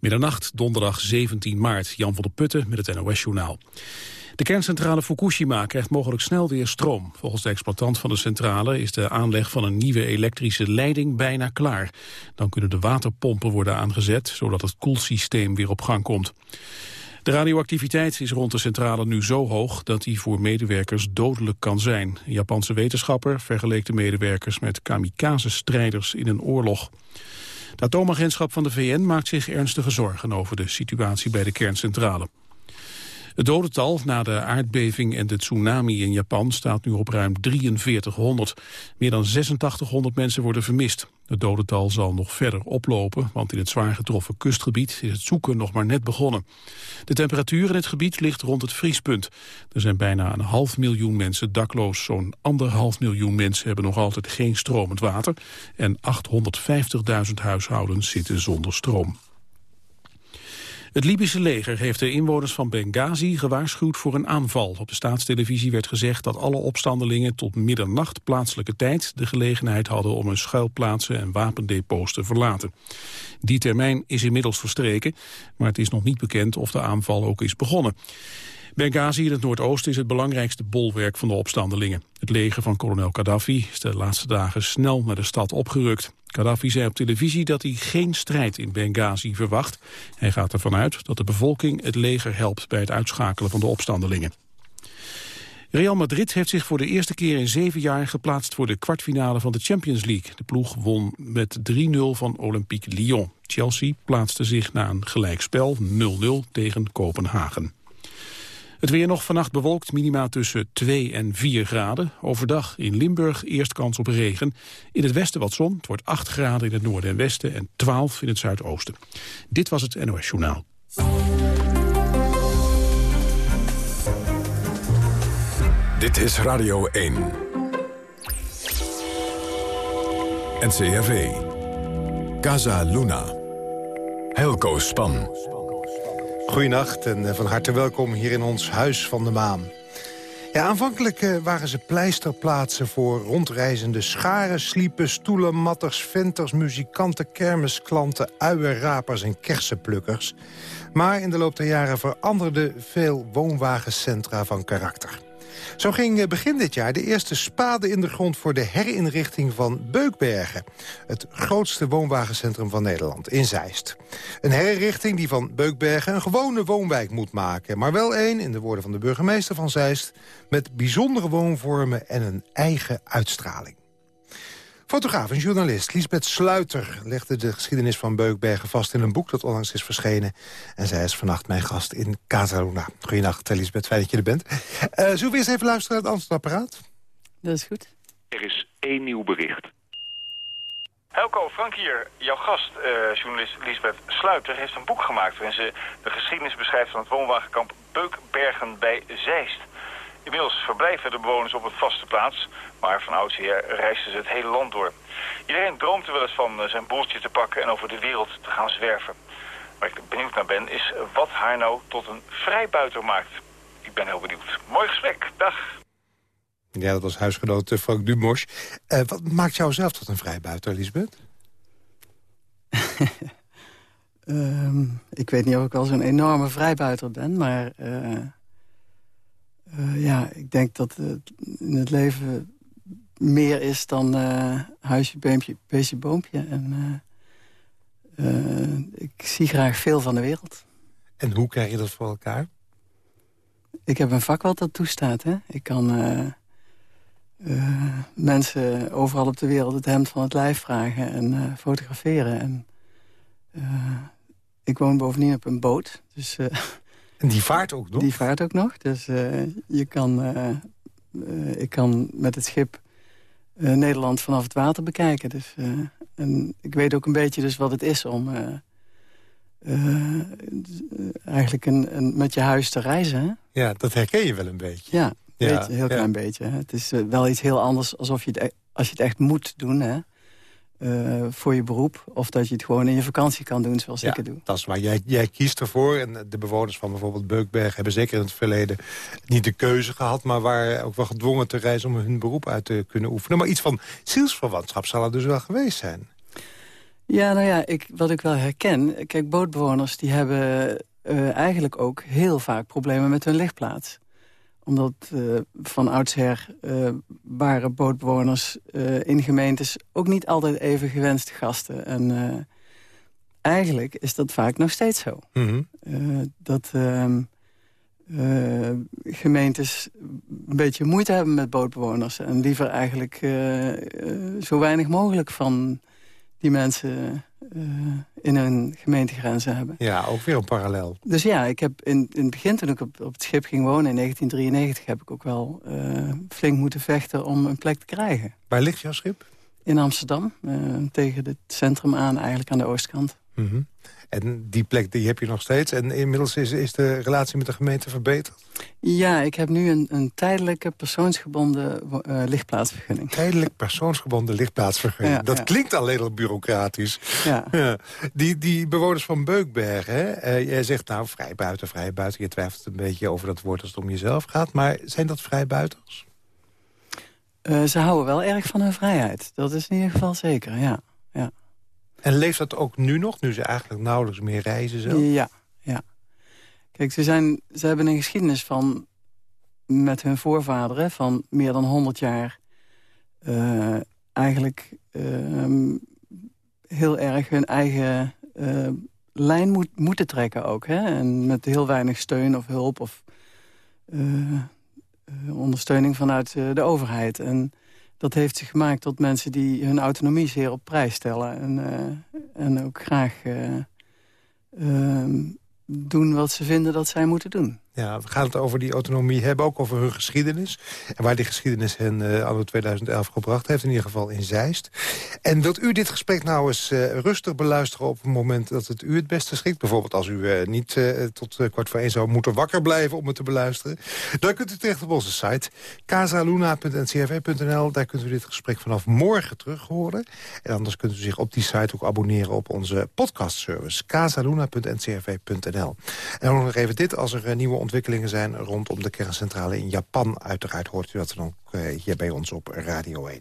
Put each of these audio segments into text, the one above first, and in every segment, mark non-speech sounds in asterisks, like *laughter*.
Middernacht, donderdag 17 maart. Jan van der Putten met het NOS-journaal. De kerncentrale Fukushima krijgt mogelijk snel weer stroom. Volgens de exploitant van de centrale is de aanleg van een nieuwe elektrische leiding bijna klaar. Dan kunnen de waterpompen worden aangezet, zodat het koelsysteem weer op gang komt. De radioactiviteit is rond de centrale nu zo hoog dat die voor medewerkers dodelijk kan zijn. Een Japanse wetenschapper vergeleek de medewerkers met kamikaze-strijders in een oorlog. Het atoomagentschap van de VN maakt zich ernstige zorgen over de situatie bij de kerncentrale. Het dodental na de aardbeving en de tsunami in Japan staat nu op ruim 4300. Meer dan 8600 mensen worden vermist. Het dodental zal nog verder oplopen, want in het zwaar getroffen kustgebied is het zoeken nog maar net begonnen. De temperatuur in het gebied ligt rond het vriespunt. Er zijn bijna een half miljoen mensen dakloos. Zo'n anderhalf miljoen mensen hebben nog altijd geen stromend water. En 850.000 huishoudens zitten zonder stroom. Het Libische leger heeft de inwoners van Benghazi gewaarschuwd voor een aanval. Op de staatstelevisie werd gezegd dat alle opstandelingen tot middernacht plaatselijke tijd de gelegenheid hadden om hun schuilplaatsen en wapendepots te verlaten. Die termijn is inmiddels verstreken, maar het is nog niet bekend of de aanval ook is begonnen. Benghazi in het noordoosten is het belangrijkste bolwerk van de opstandelingen. Het leger van kolonel Gaddafi is de laatste dagen snel naar de stad opgerukt. Gaddafi zei op televisie dat hij geen strijd in Benghazi verwacht. Hij gaat ervan uit dat de bevolking het leger helpt bij het uitschakelen van de opstandelingen. Real Madrid heeft zich voor de eerste keer in zeven jaar geplaatst voor de kwartfinale van de Champions League. De ploeg won met 3-0 van Olympique Lyon. Chelsea plaatste zich na een gelijkspel 0-0 tegen Kopenhagen. Het weer nog vannacht bewolkt, minima tussen 2 en 4 graden. Overdag in Limburg eerst kans op regen. In het westen wat zon, het wordt 8 graden in het noorden en westen... en 12 in het zuidoosten. Dit was het NOS Journaal. Dit is Radio 1. NCRV. Casa Luna. Helco Span. Goedenacht en eh, van harte welkom hier in ons Huis van de Maan. Ja, aanvankelijk eh, waren ze pleisterplaatsen voor rondreizende scharen, sliepen, stoelen, matters, venters, muzikanten, kermisklanten, uienrapers en kersenplukkers. Maar in de loop der jaren veranderden veel woonwagencentra van karakter. Zo ging eh, begin dit jaar de eerste spade in de grond voor de herinrichting van Beukbergen. Het grootste woonwagencentrum van Nederland, in Zeist. Een herinrichting die van Beukbergen een gewone woonwijk moet maken. Maar wel één, in de woorden van de burgemeester van Zeist... met bijzondere woonvormen en een eigen uitstraling. Fotograaf en journalist Lisbeth Sluiter legde de geschiedenis van Beukbergen vast in een boek dat onlangs is verschenen. En zij is vannacht mijn gast in Casaluna. Goedenacht Lisbeth, fijn dat je er bent. Uh, zullen we eerst even luisteren naar het antwoordapparaat? Dat is goed. Er is één nieuw bericht. Helco, Frank hier. Jouw gast, uh, journalist Lisbeth Sluiter, heeft een boek gemaakt... waarin ze de geschiedenis beschrijft van het woonwagenkamp Beukbergen bij Zeist. Inmiddels verblijven de bewoners op een vaste plaats, maar van oudsher reisden ze het hele land door. Iedereen droomt er wel eens van eh, zijn boeltje te pakken en over de wereld te gaan zwerven. Waar ik benieuwd naar ben, is wat haar nou tot een vrijbuiter maakt. Ik ben heel benieuwd. Mooi gesprek. Dag. Ja, dat was huisgenoot eh, Frank Dumosch. Uh, wat maakt jou zelf tot een vrijbuiter, Lisbeth? um, *laughs* ik weet niet of ik al zo'n enorme vrijbuiter ben, maar... Uh, ja, ik denk dat het in het leven meer is dan uh, huisje, beempje, beestje, boompje. En, uh, ik zie graag veel van de wereld. En hoe krijg je dat voor elkaar? Ik heb een vak wat dat toestaat. Hè? Ik kan mensen overal op de wereld het hemd van het lijf vragen en fotograferen. En, ik woon bovendien op een boot, dus en die vaart ook nog? Die vaart ook nog. Dus uh, je kan, uh, uh, ik kan met het schip Nederland vanaf het water bekijken. Dus, en ik weet ook een beetje dus wat het is om eigenlijk een, een, met je huis te reizen. Hè? Ja, dat herken je wel een beetje. Ja, ja, beetje, heel klein beetje. Het is wel iets heel anders alsof je het, e-, als je het echt moet doen. Hè? Uh, voor je beroep. Of dat je het gewoon in je vakantie kan doen zoals ik het doe. Dat is waar. Jij, jij kiest ervoor. En de bewoners van bijvoorbeeld Beukberg hebben zeker in het verleden niet de keuze gehad. Maar waren ook wel gedwongen te reizen om hun beroep uit te kunnen oefenen. Maar iets van zielsverwantschap zal er dus wel geweest zijn. Ja, nou ja, ik, wat ik wel herken... Kijk, bootbewoners die hebben uh, eigenlijk ook heel vaak problemen met hun lichtplaats. Omdat uh, van oudsher uh, waren bootbewoners in gemeentes... ook niet altijd even gewenste gasten. En eigenlijk is dat vaak nog steeds zo. Mhm. dat ehm, gemeentes een beetje moeite hebben met bootbewoners... en liever eigenlijk zo weinig mogelijk van die mensen uh, in hun gemeentegrenzen hebben. Ja, ook weer een parallel. Dus ja, ik heb in, in het begin toen ik op, op het schip ging wonen in 1993... heb ik ook wel uh, flink moeten vechten om een plek te krijgen. Waar ligt jouw schip? In Amsterdam, uh, tegen het centrum aan, eigenlijk aan de oostkant. Mm -hmm. En die plek die heb je nog steeds. En inmiddels is, is de relatie met de gemeente verbeterd? Ja, ik heb nu een, een tijdelijke persoonsgebonden uh, lichtplaatsvergunning. Tijdelijk persoonsgebonden lichtplaatsvergunning. Ja, dat ja. klinkt alleen al bureaucratisch. Ja. Die, die bewoners van Beukbergen, hè? Uh, jij zegt nou vrij buiten, vrij buiten. Je twijfelt een beetje over dat woord als het om jezelf gaat. Maar zijn dat vrijbuiters? Uh, ze houden wel erg van hun vrijheid. Dat is in ieder geval zeker, ja. ja. En leeft dat ook nu nog, nu ze eigenlijk nauwelijks meer reizen zelf? Ja, ja. Kijk, ze, zijn, ze hebben een geschiedenis van met hun voorvaderen van meer dan 100 jaar uh, eigenlijk uh, heel erg hun eigen uh, lijn moet, moeten trekken ook. Hè? En met heel weinig steun of hulp of ondersteuning vanuit de overheid. En dat heeft zich gemaakt tot mensen die hun autonomie zeer op prijs stellen. En, uh, en ook graag uh, uh, doen wat ze vinden dat zij moeten doen. Ja, we gaan het over die autonomie hebben, ook over hun geschiedenis. En waar die geschiedenis hen uh, anno 2011 gebracht heeft, in ieder geval in Zeist. En wilt u dit gesprek nou eens uh, rustig beluisteren op het moment dat het u het beste schikt? Bijvoorbeeld als u uh, niet tot kwart voor één zou moeten wakker blijven om het te beluisteren. Dan kunt u terecht op onze site casaluna.ncrv.nl. Daar kunt u dit gesprek vanaf morgen terug horen. En anders kunt u zich op die site ook abonneren op onze podcastservice. casaluna.ncrv.nl. En dan nog even dit, als er nieuwe ontwikkelingen zijn rondom de kerncentrale in Japan. Uiteraard hoort u dat dan ook uh, hier bij ons op Radio 1.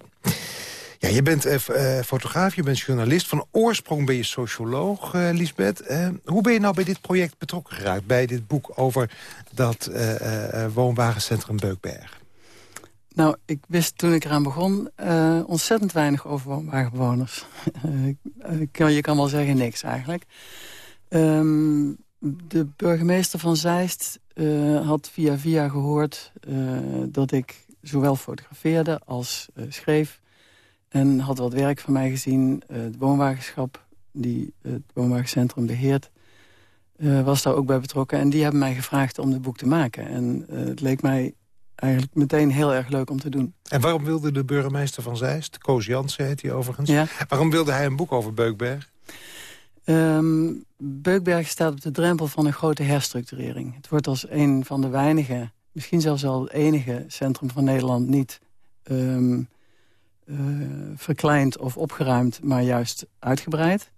Ja, je bent uh, fotograaf, je bent journalist. Van oorsprong ben je socioloog, uh, Lisbeth. hoe ben je nou bij dit project betrokken geraakt? Bij dit boek over dat woonwagencentrum Beukberg? Nou, ik wist toen ik eraan begon ontzettend weinig over woonwagenbewoners. *laughs* je kan wel zeggen niks eigenlijk. Um, de burgemeester van Zeist uh, had via via gehoord uh, dat ik zowel fotografeerde als uh, schreef. En had wat werk van mij gezien. het woonwagenschap, die het woonwagencentrum beheert, was daar ook bij betrokken. En die hebben mij gevraagd om het boek te maken. En het leek mij eigenlijk meteen heel erg leuk om te doen. En waarom wilde de burgemeester van Zeist, Koos Jansen heet hij overigens... Ja? waarom wilde hij een boek over Beukberg? Um, Beukberg staat op de drempel van een grote herstructurering. Het wordt als een van de weinige, misschien zelfs al het enige centrum van Nederland niet um, uh, verkleind of opgeruimd, maar juist uitgebreid.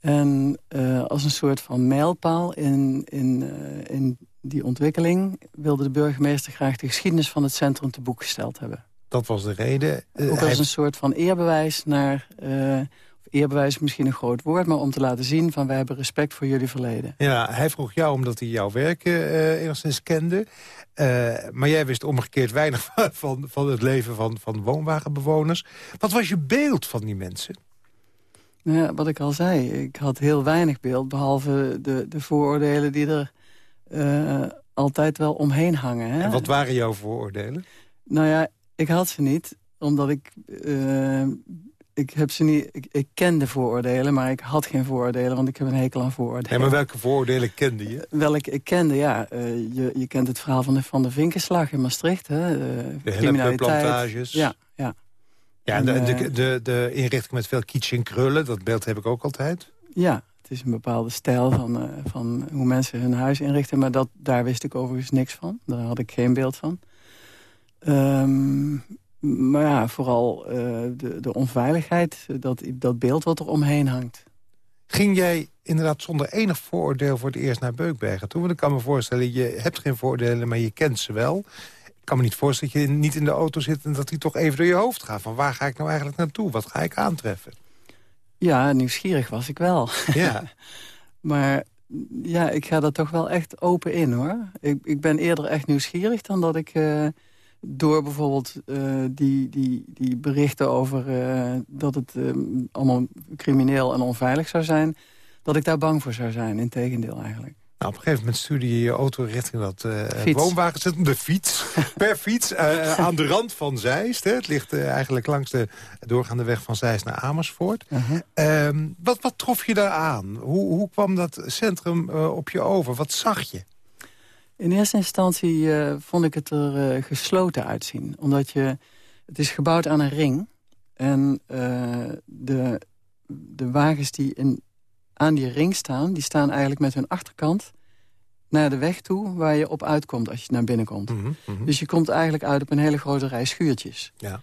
En uh, als een soort van mijlpaal in, in, uh, in die ontwikkeling wilde de burgemeester graag de geschiedenis van het centrum te boek gesteld hebben. Dat was de reden. Ook als een soort van eerbewijs naar eerbewijs is misschien een groot woord... maar om te laten zien van wij hebben respect voor jullie verleden. Ja, hij vroeg jou omdat hij jouw werk uh, enigszins kende. Uh, maar jij wist omgekeerd weinig *laughs* van, van het leven van, van woonwagenbewoners. Wat was je beeld van die mensen? Nou ja, wat ik al zei, ik had heel weinig beeld... behalve de, de vooroordelen die er uh, altijd wel omheen hangen. Hè? En wat waren jouw vooroordelen? Nou ja, ik had ze niet, omdat ik ik, heb ze niet, ik, ik kende vooroordelen, maar ik had geen vooroordelen... want ik heb een hekel aan vooroordelen. Maar welke vooroordelen kende je? Welke ik kende, ja. Uh, je, je kent het verhaal van de, van de Vinkenslag in Maastricht. Hè? De, de criminaliteit. Ja, ja. Ja, en, de, de, eh, de, de, inrichting met veel kitsch en krullen, dat beeld heb ik ook altijd. Ja, het is een bepaalde stijl van, uh, van hoe mensen hun huis inrichten. Maar dat, daar wist ik overigens niks van. Daar had ik geen beeld van. Um, maar ja, vooral uh, de, de onveiligheid, dat, dat beeld wat er omheen hangt. Ging jij inderdaad zonder enig vooroordeel voor het eerst naar Beukbergen toe? Want ik kan me voorstellen, je hebt geen vooroordelen, maar je kent ze wel. Ik kan me niet voorstellen dat je niet in de auto zit... en dat die toch even door je hoofd gaat. Van waar ga ik nou eigenlijk naartoe? Wat ga ik aantreffen? Ja, nieuwsgierig was ik wel. *laughs* Ja. maar ja, ik ga er toch wel echt open in, hoor. Ik, ik ben eerder echt nieuwsgierig dan dat ik... Uh, door bijvoorbeeld uh, die, die, die berichten over uh, dat het allemaal crimineel en onveilig zou zijn... dat ik daar bang voor zou zijn, in tegendeel eigenlijk. Nou, op een gegeven moment stuurde je je auto richting dat uh, woonwagen. De fiets. *laughs* per fiets. Uh, aan de rand van Zeist. Hè. Het ligt uh, eigenlijk langs de doorgaande weg van Zeist naar Amersfoort. -huh. Ehm, wat, wat trof je daar aan? Hoe, hoe kwam dat centrum op je over? Wat zag je? In eerste instantie vond ik het er gesloten uitzien. Omdat je... Het is gebouwd aan een ring. En de, de wagens die in aan die ring staan... die staan eigenlijk met hun achterkant naar de weg toe... waar je op uitkomt als je naar binnen komt. Mm -hmm. Dus je komt eigenlijk uit op een hele grote rij schuurtjes. Ja.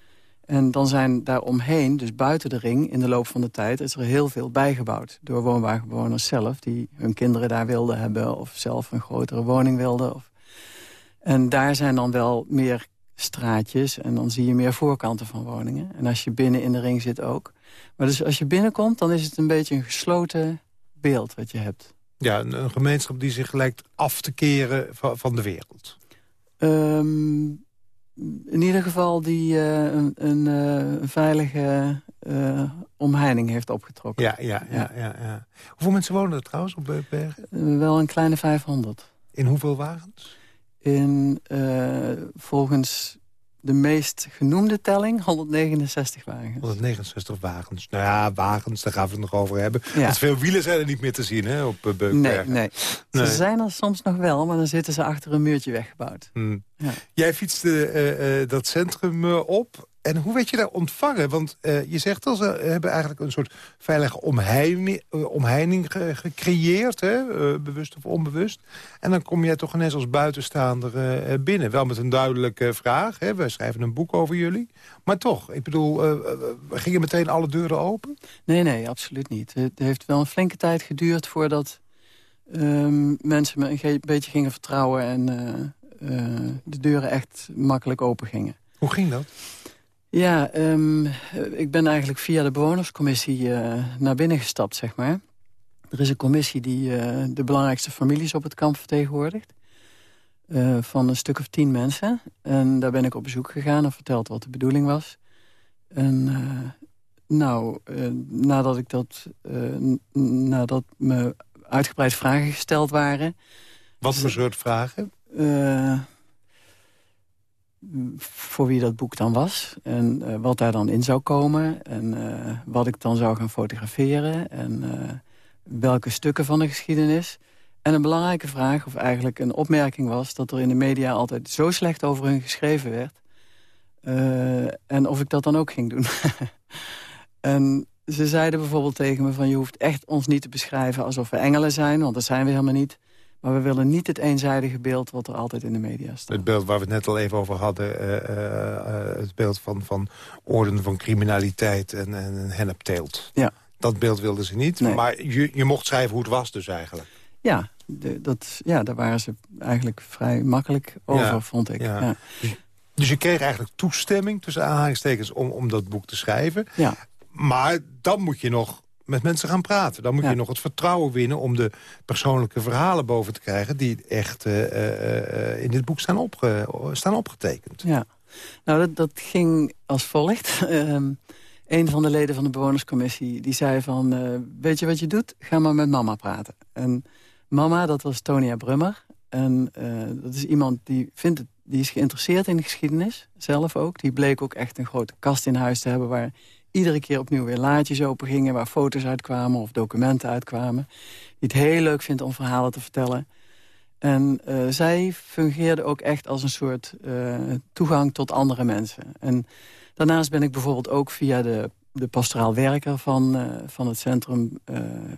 En dan zijn daar omheen, dus buiten de ring... in de loop van de tijd is er heel veel bijgebouwd... door woonwagenbewoners zelf... die hun kinderen daar wilden hebben... of zelf een grotere woning wilden. Of... En daar zijn dan wel meer straatjes... en dan zie je meer voorkanten van woningen. En als je binnen in de ring zit ook. Maar dus als je binnenkomt, dan is het een beetje een gesloten beeld wat je hebt. Ja, een, een gemeenschap die zich lijkt af te keren van, van de wereld. Um, in ieder geval die uh, een, een uh, veilige uh, omheining heeft opgetrokken. Ja, ja, ja, ja. ja, Hoeveel mensen wonen er trouwens op Beukbergen? wel een kleine 500. In hoeveel wagens? In, volgens de meest genoemde telling, 169 wagens. 169 wagens. Nou ja, wagens, daar gaan we het nog over hebben. Ja. Want veel wielen zijn er niet meer te zien hè, op uh, Nee, nee, nee. Ze zijn er soms nog wel, maar dan zitten ze achter een muurtje weggebouwd. Hmm. Ja. Jij fietste uh, uh, dat centrum op. En hoe werd je daar ontvangen? Want uh, je zegt al, ze hebben eigenlijk een soort veilige omheining, uh, omheining ge gecreëerd, hè? Uh, bewust of onbewust. En dan kom jij toch ineens als buitenstaander binnen. Wel met een duidelijke vraag, hè? wij schrijven een boek over jullie. Maar toch, ik bedoel, gingen meteen alle deuren open? Nee, nee, absoluut niet. Het heeft wel een flinke tijd geduurd voordat ehm, mensen me een beetje gingen vertrouwen... en de deuren echt makkelijk open gingen. Hoe ging dat? Ja, um, ik ben eigenlijk via de bewonerscommissie uh, naar binnen gestapt, zeg maar. Er is een commissie die uh, de belangrijkste families op het kamp vertegenwoordigt. Uh, van een stuk of tien mensen. En daar ben ik op bezoek gegaan en verteld wat de bedoeling was. En nou, nadat ik dat, nadat me uitgebreid vragen gesteld waren... Wat voor soort vragen? Voor wie dat boek dan was. En uh, wat daar dan in zou komen. En uh, wat ik dan zou gaan fotograferen. En uh, welke stukken van de geschiedenis. En een belangrijke vraag, of eigenlijk een opmerking was... dat er in de media altijd zo slecht over hun geschreven werd. en of ik dat dan ook ging doen. *laughs* en ze zeiden bijvoorbeeld tegen me van... je hoeft echt ons niet te beschrijven alsof we engelen zijn... want dat zijn we helemaal niet... Maar we willen niet het eenzijdige beeld wat er altijd in de media staat. Het beeld waar we het net al even over hadden. Uh, uh, het beeld van, van orden van criminaliteit en, en een hennepteelt. Ja. Dat beeld wilden ze niet. Nee. Maar je, je mocht schrijven hoe het was dus eigenlijk. Ja, de, dat, ja daar waren ze eigenlijk vrij makkelijk over, ja. vond ik. Ja. Ja. Dus, dus je kreeg eigenlijk toestemming tussen aanhalingstekens om, om dat boek te schrijven. Ja. Maar dan moet je nog met mensen gaan praten. Dan moet ja. je nog het vertrouwen winnen om de persoonlijke verhalen boven te krijgen... die echt uh, uh, in dit boek staan, opge staan opgetekend. Ja, nou dat, dat ging als volgt. um, *laughs* een van de leden van de bewonerscommissie die zei van... Weet je wat je doet? Ga maar met mama praten. En mama, dat was Tonia Brummer. En dat is iemand die, vindt het, die is geïnteresseerd in de geschiedenis, zelf ook. Die bleek ook echt een grote kast in huis te hebben... waar iedere keer opnieuw weer laadjes open gingen... waar foto's uitkwamen of documenten uitkwamen. Die het heel leuk vindt om verhalen te vertellen. En uh, zij fungeerde ook echt als een soort uh, toegang tot andere mensen. En daarnaast ben ik bijvoorbeeld ook via de, de pastoraal werker van, uh, van het centrum...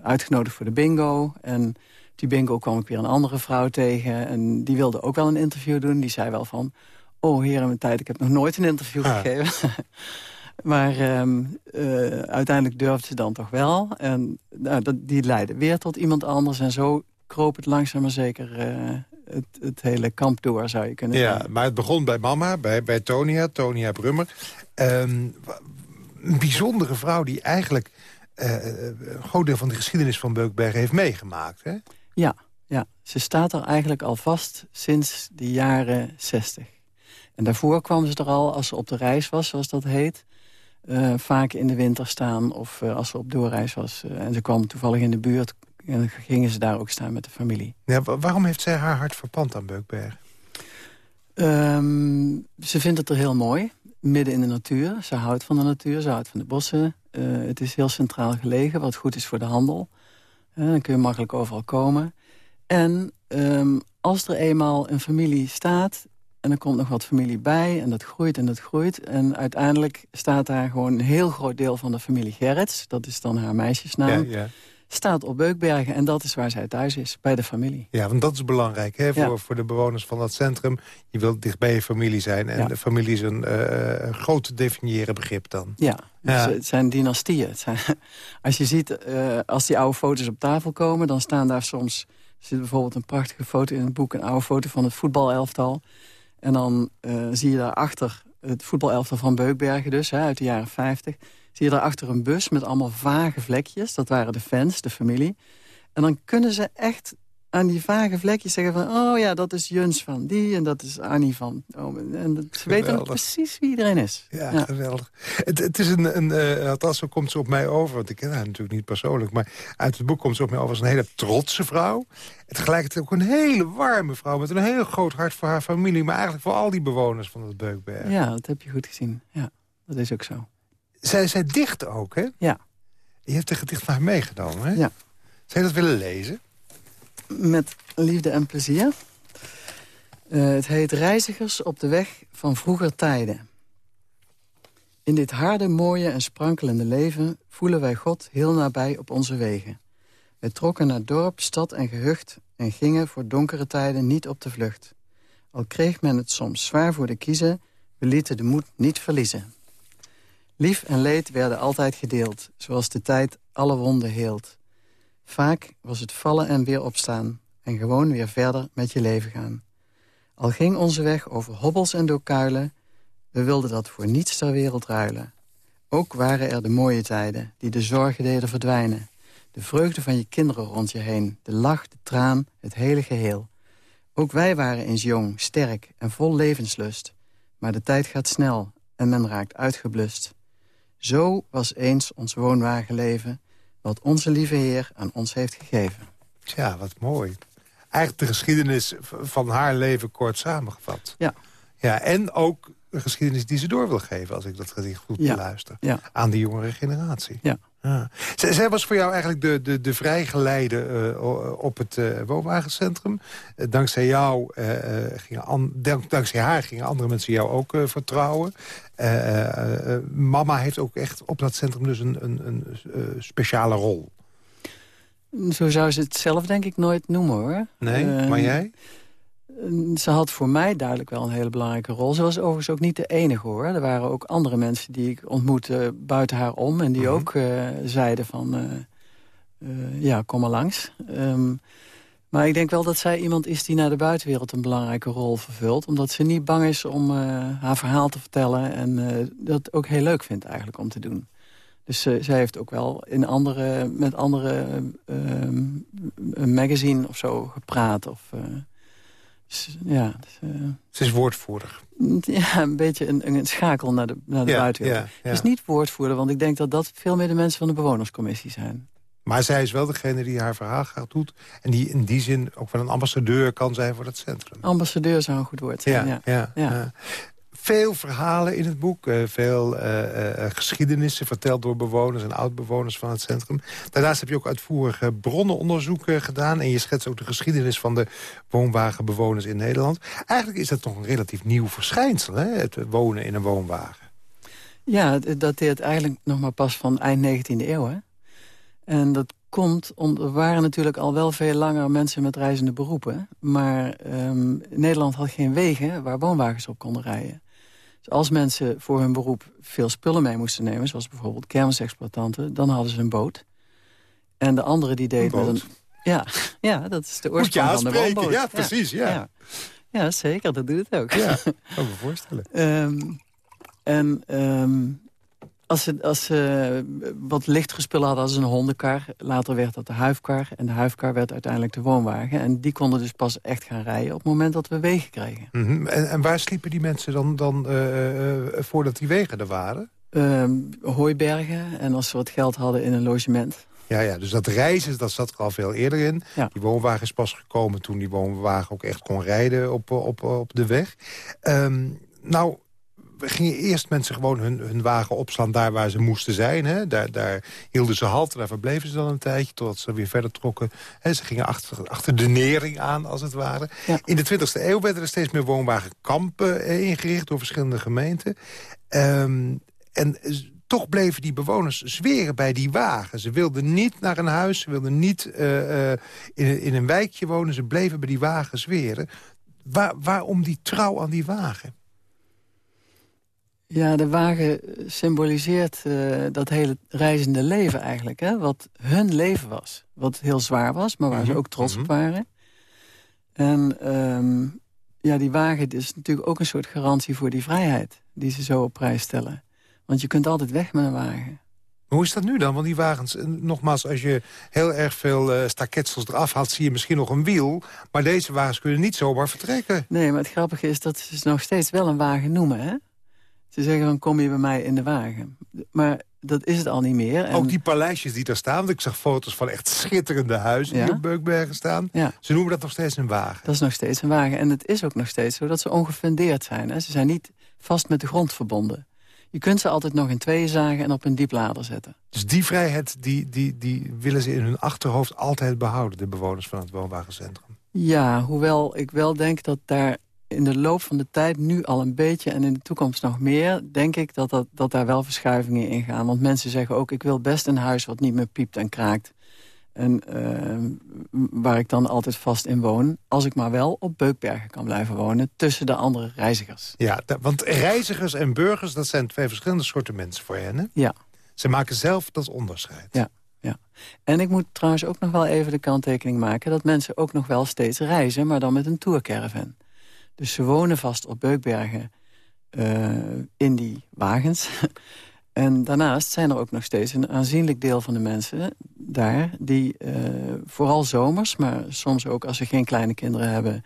uitgenodigd voor de bingo. En die bingo kwam ik weer een andere vrouw tegen. En die wilde ook wel een interview doen. Die zei wel van... oh, heren mijn tijd, ik heb nog nooit een interview ah. gegeven. *laughs* Maar um, uh, uiteindelijk durfde ze dan toch wel. En nou, dat, die leidde weer tot iemand anders. En zo kroop het langzaam maar zeker uh, het, het, hele kamp door, zou je kunnen ja, zeggen. Ja, maar het begon bij mama, bij, bij Tonia, Tonia Brummer. Um, een bijzondere vrouw die eigenlijk een groot deel van de geschiedenis van Beukbergen heeft meegemaakt. Hè? Ja, ja, ze staat er eigenlijk al vast sinds de jaren 60. En daarvoor kwam ze er al, als ze op de reis was, zoals dat heet... Uh, vaak in de winter staan of uh, als ze op doorreis was. Uh, en ze kwam toevallig in de buurt en gingen ze daar ook staan met de familie. Ja, waarom heeft zij haar hart verpand aan Beukberg? Um, ze vindt het er heel mooi, midden in de natuur. Ze houdt van de natuur, ze houdt van de bossen. het is heel centraal gelegen, wat goed is voor de handel. dan kun je makkelijk overal komen. En um, als er eenmaal een familie staat en er komt nog wat familie bij en dat groeit en dat groeit. En uiteindelijk staat daar gewoon een heel groot deel van de familie Gerrits. Dat is dan haar meisjesnaam. Ja, ja. Staat op Beukbergen en dat is waar zij thuis is, bij de familie. Ja, want dat is belangrijk hè, voor, voor de bewoners van dat centrum. Je wilt dicht bij je familie zijn. En de familie is een, uh, een groot te definiëren begrip dan. Ja, dus het zijn dynastieën. Het zijn, *laughs* als je ziet, uh, als die oude foto's op tafel komen... dan staan daar soms... Er zit bijvoorbeeld een prachtige foto in het boek... een oude foto van het voetbalelftal. En dan uh, zie je daarachter het voetbalelftal van Beukbergen dus, hè, uit de jaren 50. Zie je daarachter een bus met allemaal vage vlekjes. Dat waren de fans, de familie. En dan kunnen ze echt aan die vage vlekjes zeggen van... oh ja, dat is Juns van die en dat is Annie van... Oh, en ze weten precies wie iedereen is. Ja, geweldig. Het, het, is een, een uh, althans zo komt ze op mij over... want ik ken haar natuurlijk niet persoonlijk... maar uit het boek komt ze op mij over als een hele trotse vrouw. Het tegelijkertijd ook een hele warme vrouw... met een heel groot hart voor haar familie... maar eigenlijk voor al die bewoners van het Beukberg. Ja, dat heb je goed gezien. Ja, dat is ook zo. Zij, zij dicht ook, hè? Ja. Je hebt een gedicht van haar meegenomen, hè? Ja. Zou je dat willen lezen? Met liefde en plezier. Uh, het heet Reizigers op de weg van vroeger tijden. In dit harde, mooie en sprankelende leven... voelen wij God heel nabij op onze wegen. Wij trokken naar dorp, stad en gehucht... en gingen voor donkere tijden niet op de vlucht. Al kreeg men het soms zwaar voor de kiezen... we lieten de moed niet verliezen. Lief en leed werden altijd gedeeld... zoals de tijd alle wonden heelt. Vaak was het vallen en weer opstaan en gewoon weer verder met je leven gaan. Al ging onze weg over hobbels en door kuilen... we wilden dat voor niets ter wereld ruilen. Ook waren er de mooie tijden die de zorgen deden verdwijnen. De vreugde van je kinderen rond je heen, de lach, de traan, het hele geheel. Ook wij waren eens jong, sterk en vol levenslust. Maar de tijd gaat snel en men raakt uitgeblust. Zo was eens ons woonwagenleven wat onze lieve Heer aan ons heeft gegeven. Ja, wat mooi. Eigenlijk de geschiedenis van haar leven kort samengevat. Ja. Ja, en ook geschiedenis die ze door wil geven... als ik dat goed ja. beluister. Ja. Aan de jongere generatie. Ja. Ja. Zij was voor jou eigenlijk de, de, de vrijgeleide uh, op het uh, woonwagencentrum. Uh, dankzij jou, gingen dank, dankzij haar gingen andere mensen jou ook vertrouwen. mama heeft ook echt op dat centrum dus een, een, een speciale rol. Zo zou ze het zelf denk ik nooit noemen hoor. Nee, maar jij? Ze had voor mij duidelijk wel een hele belangrijke rol. Ze was overigens ook niet de enige hoor. Er waren ook andere mensen die ik ontmoette buiten haar om... en die mhm. ook uh, zeiden van, uh, uh, ja, kom maar langs. Um, maar ik denk wel dat zij iemand is die naar de buitenwereld een belangrijke rol vervult. Omdat ze niet bang is om haar verhaal te vertellen. En dat ook heel leuk vindt eigenlijk om te doen. Dus zij heeft ook wel in andere, met andere ehm, magazine of zo gepraat. Of, ja, dus, uh... Ze is woordvoerder. Ja, een beetje een, een schakel naar de, naar de buitenwereld. Ja, ja. is niet woordvoerder, want ik denk dat dat veel meer de mensen van de bewonerscommissie zijn. Maar zij is wel degene die haar verhaal gaat doet... en die in die zin ook wel een ambassadeur kan zijn voor dat centrum. Ambassadeur zou een goed woord zijn, ja, ja veel verhalen in het boek. Uh, veel uh, geschiedenissen verteld door bewoners en oud-bewoners van het centrum. Daarnaast heb je ook uitvoerig bronnenonderzoek gedaan... en je schetst ook de geschiedenis van de woonwagenbewoners in Nederland. Eigenlijk is dat toch een relatief nieuw verschijnsel, hè? het wonen in een woonwagen. Ja, het dateert eigenlijk nog maar pas van eind 19e eeuw. Hè? En dat komt, er waren natuurlijk al wel veel langer mensen met reizende beroepen. Maar um, Nederland had geen wegen waar woonwagens op konden rijden. Dus als mensen voor hun beroep veel spullen mee moesten nemen... zoals bijvoorbeeld kermisexploitanten, dan hadden ze een boot. En de andere die deed met een... Ja, *laughs* ja, dat is de oorsprong van de woonboot. Ja, precies, ja. ja. ja. zeker, dat doet het ook. Ja, *laughs* kan me voorstellen. um, en um, als ze, als ze wat lichtere spullen hadden als een hondenkar. Later werd dat de huifkar. En de huifkar werd uiteindelijk de woonwagen. En die konden dus pas echt gaan rijden op het moment dat we wegen kregen. Mhm. en, en, waar sliepen die mensen dan, dan uh, voordat die wegen er waren? Uh, hooibergen en als ze wat geld hadden in een logement. Ja, ja, dus dat reizen, dat zat er al veel eerder in. Ja. Die woonwagen is pas gekomen toen die woonwagen ook echt kon rijden op, op, op de weg. Um, nou, gingen eerst mensen gewoon hun, hun wagen opslaan daar waar ze moesten zijn. Hè? Daar, daar hielden ze halt, daar verbleven ze dan een tijdje... totdat ze weer verder trokken. Hè? Ze gingen achter, achter de nering aan, als het ware. Ja. In de 20e eeuw werden er steeds meer woonwagenkampen eh, ingericht... door verschillende gemeenten. Um, en toch bleven die bewoners zweren bij die wagen. Ze wilden niet naar een huis, ze wilden niet uh, uh, in, in een wijkje wonen. Ze bleven bij die wagen zweren. Waar, waarom die trouw aan die wagen? Ja, de wagen symboliseert uh, dat hele reizende leven eigenlijk. Hè? Wat hun leven was. Wat heel zwaar was, maar waar mm -hmm. ze ook trots op waren. En um, ja, die wagen is natuurlijk ook een soort garantie voor die vrijheid... die ze zo op prijs stellen. Want je kunt altijd weg met een wagen. Maar hoe is dat nu dan? Want die wagens, nogmaals, als je heel erg veel uh, staketsels eraf haalt... zie je misschien nog een wiel. Maar deze wagens kunnen niet zomaar vertrekken. Nee, maar het grappige is dat ze nog steeds wel een wagen noemen, hè? Ze zeggen dan kom je bij mij in de wagen. Maar dat is het al niet meer. En... Ook die paleisjes die daar staan. Want ik zag foto's van echt schitterende huizen ja? die op Beukbergen staan. Ja. Ze noemen dat nog steeds een wagen. Dat is nog steeds een wagen. En het is ook nog steeds zo dat ze ongefundeerd zijn. Hè? Ze zijn niet vast met de grond verbonden. Je kunt ze altijd nog in tweeën zagen en op een dieplader zetten. Dus die vrijheid die, die, die willen ze in hun achterhoofd altijd behouden... de bewoners van het woonwagencentrum? Ja, hoewel ik wel denk dat daar in de loop van de tijd nu al een beetje... en in de toekomst nog meer, denk ik dat, dat, dat daar wel verschuivingen in gaan. Want mensen zeggen ook, ik wil best een huis wat niet meer piept en kraakt. En uh, waar ik dan altijd vast in woon. Als ik maar wel op Beukbergen kan blijven wonen. Tussen de andere reizigers. Ja, want reizigers en burgers, dat zijn twee verschillende soorten mensen voor hen. Hè? Ja. Ze maken zelf dat onderscheid. Ja, ja. En ik moet trouwens ook nog wel even de kanttekening maken... dat mensen ook nog wel steeds reizen, maar dan met een tourcaravan. Dus ze wonen vast op Beukbergen uh, in die wagens... *laughs* En daarnaast zijn er ook nog steeds een aanzienlijk deel van de mensen daar... die uh, vooral zomers, maar soms ook als ze geen kleine kinderen hebben...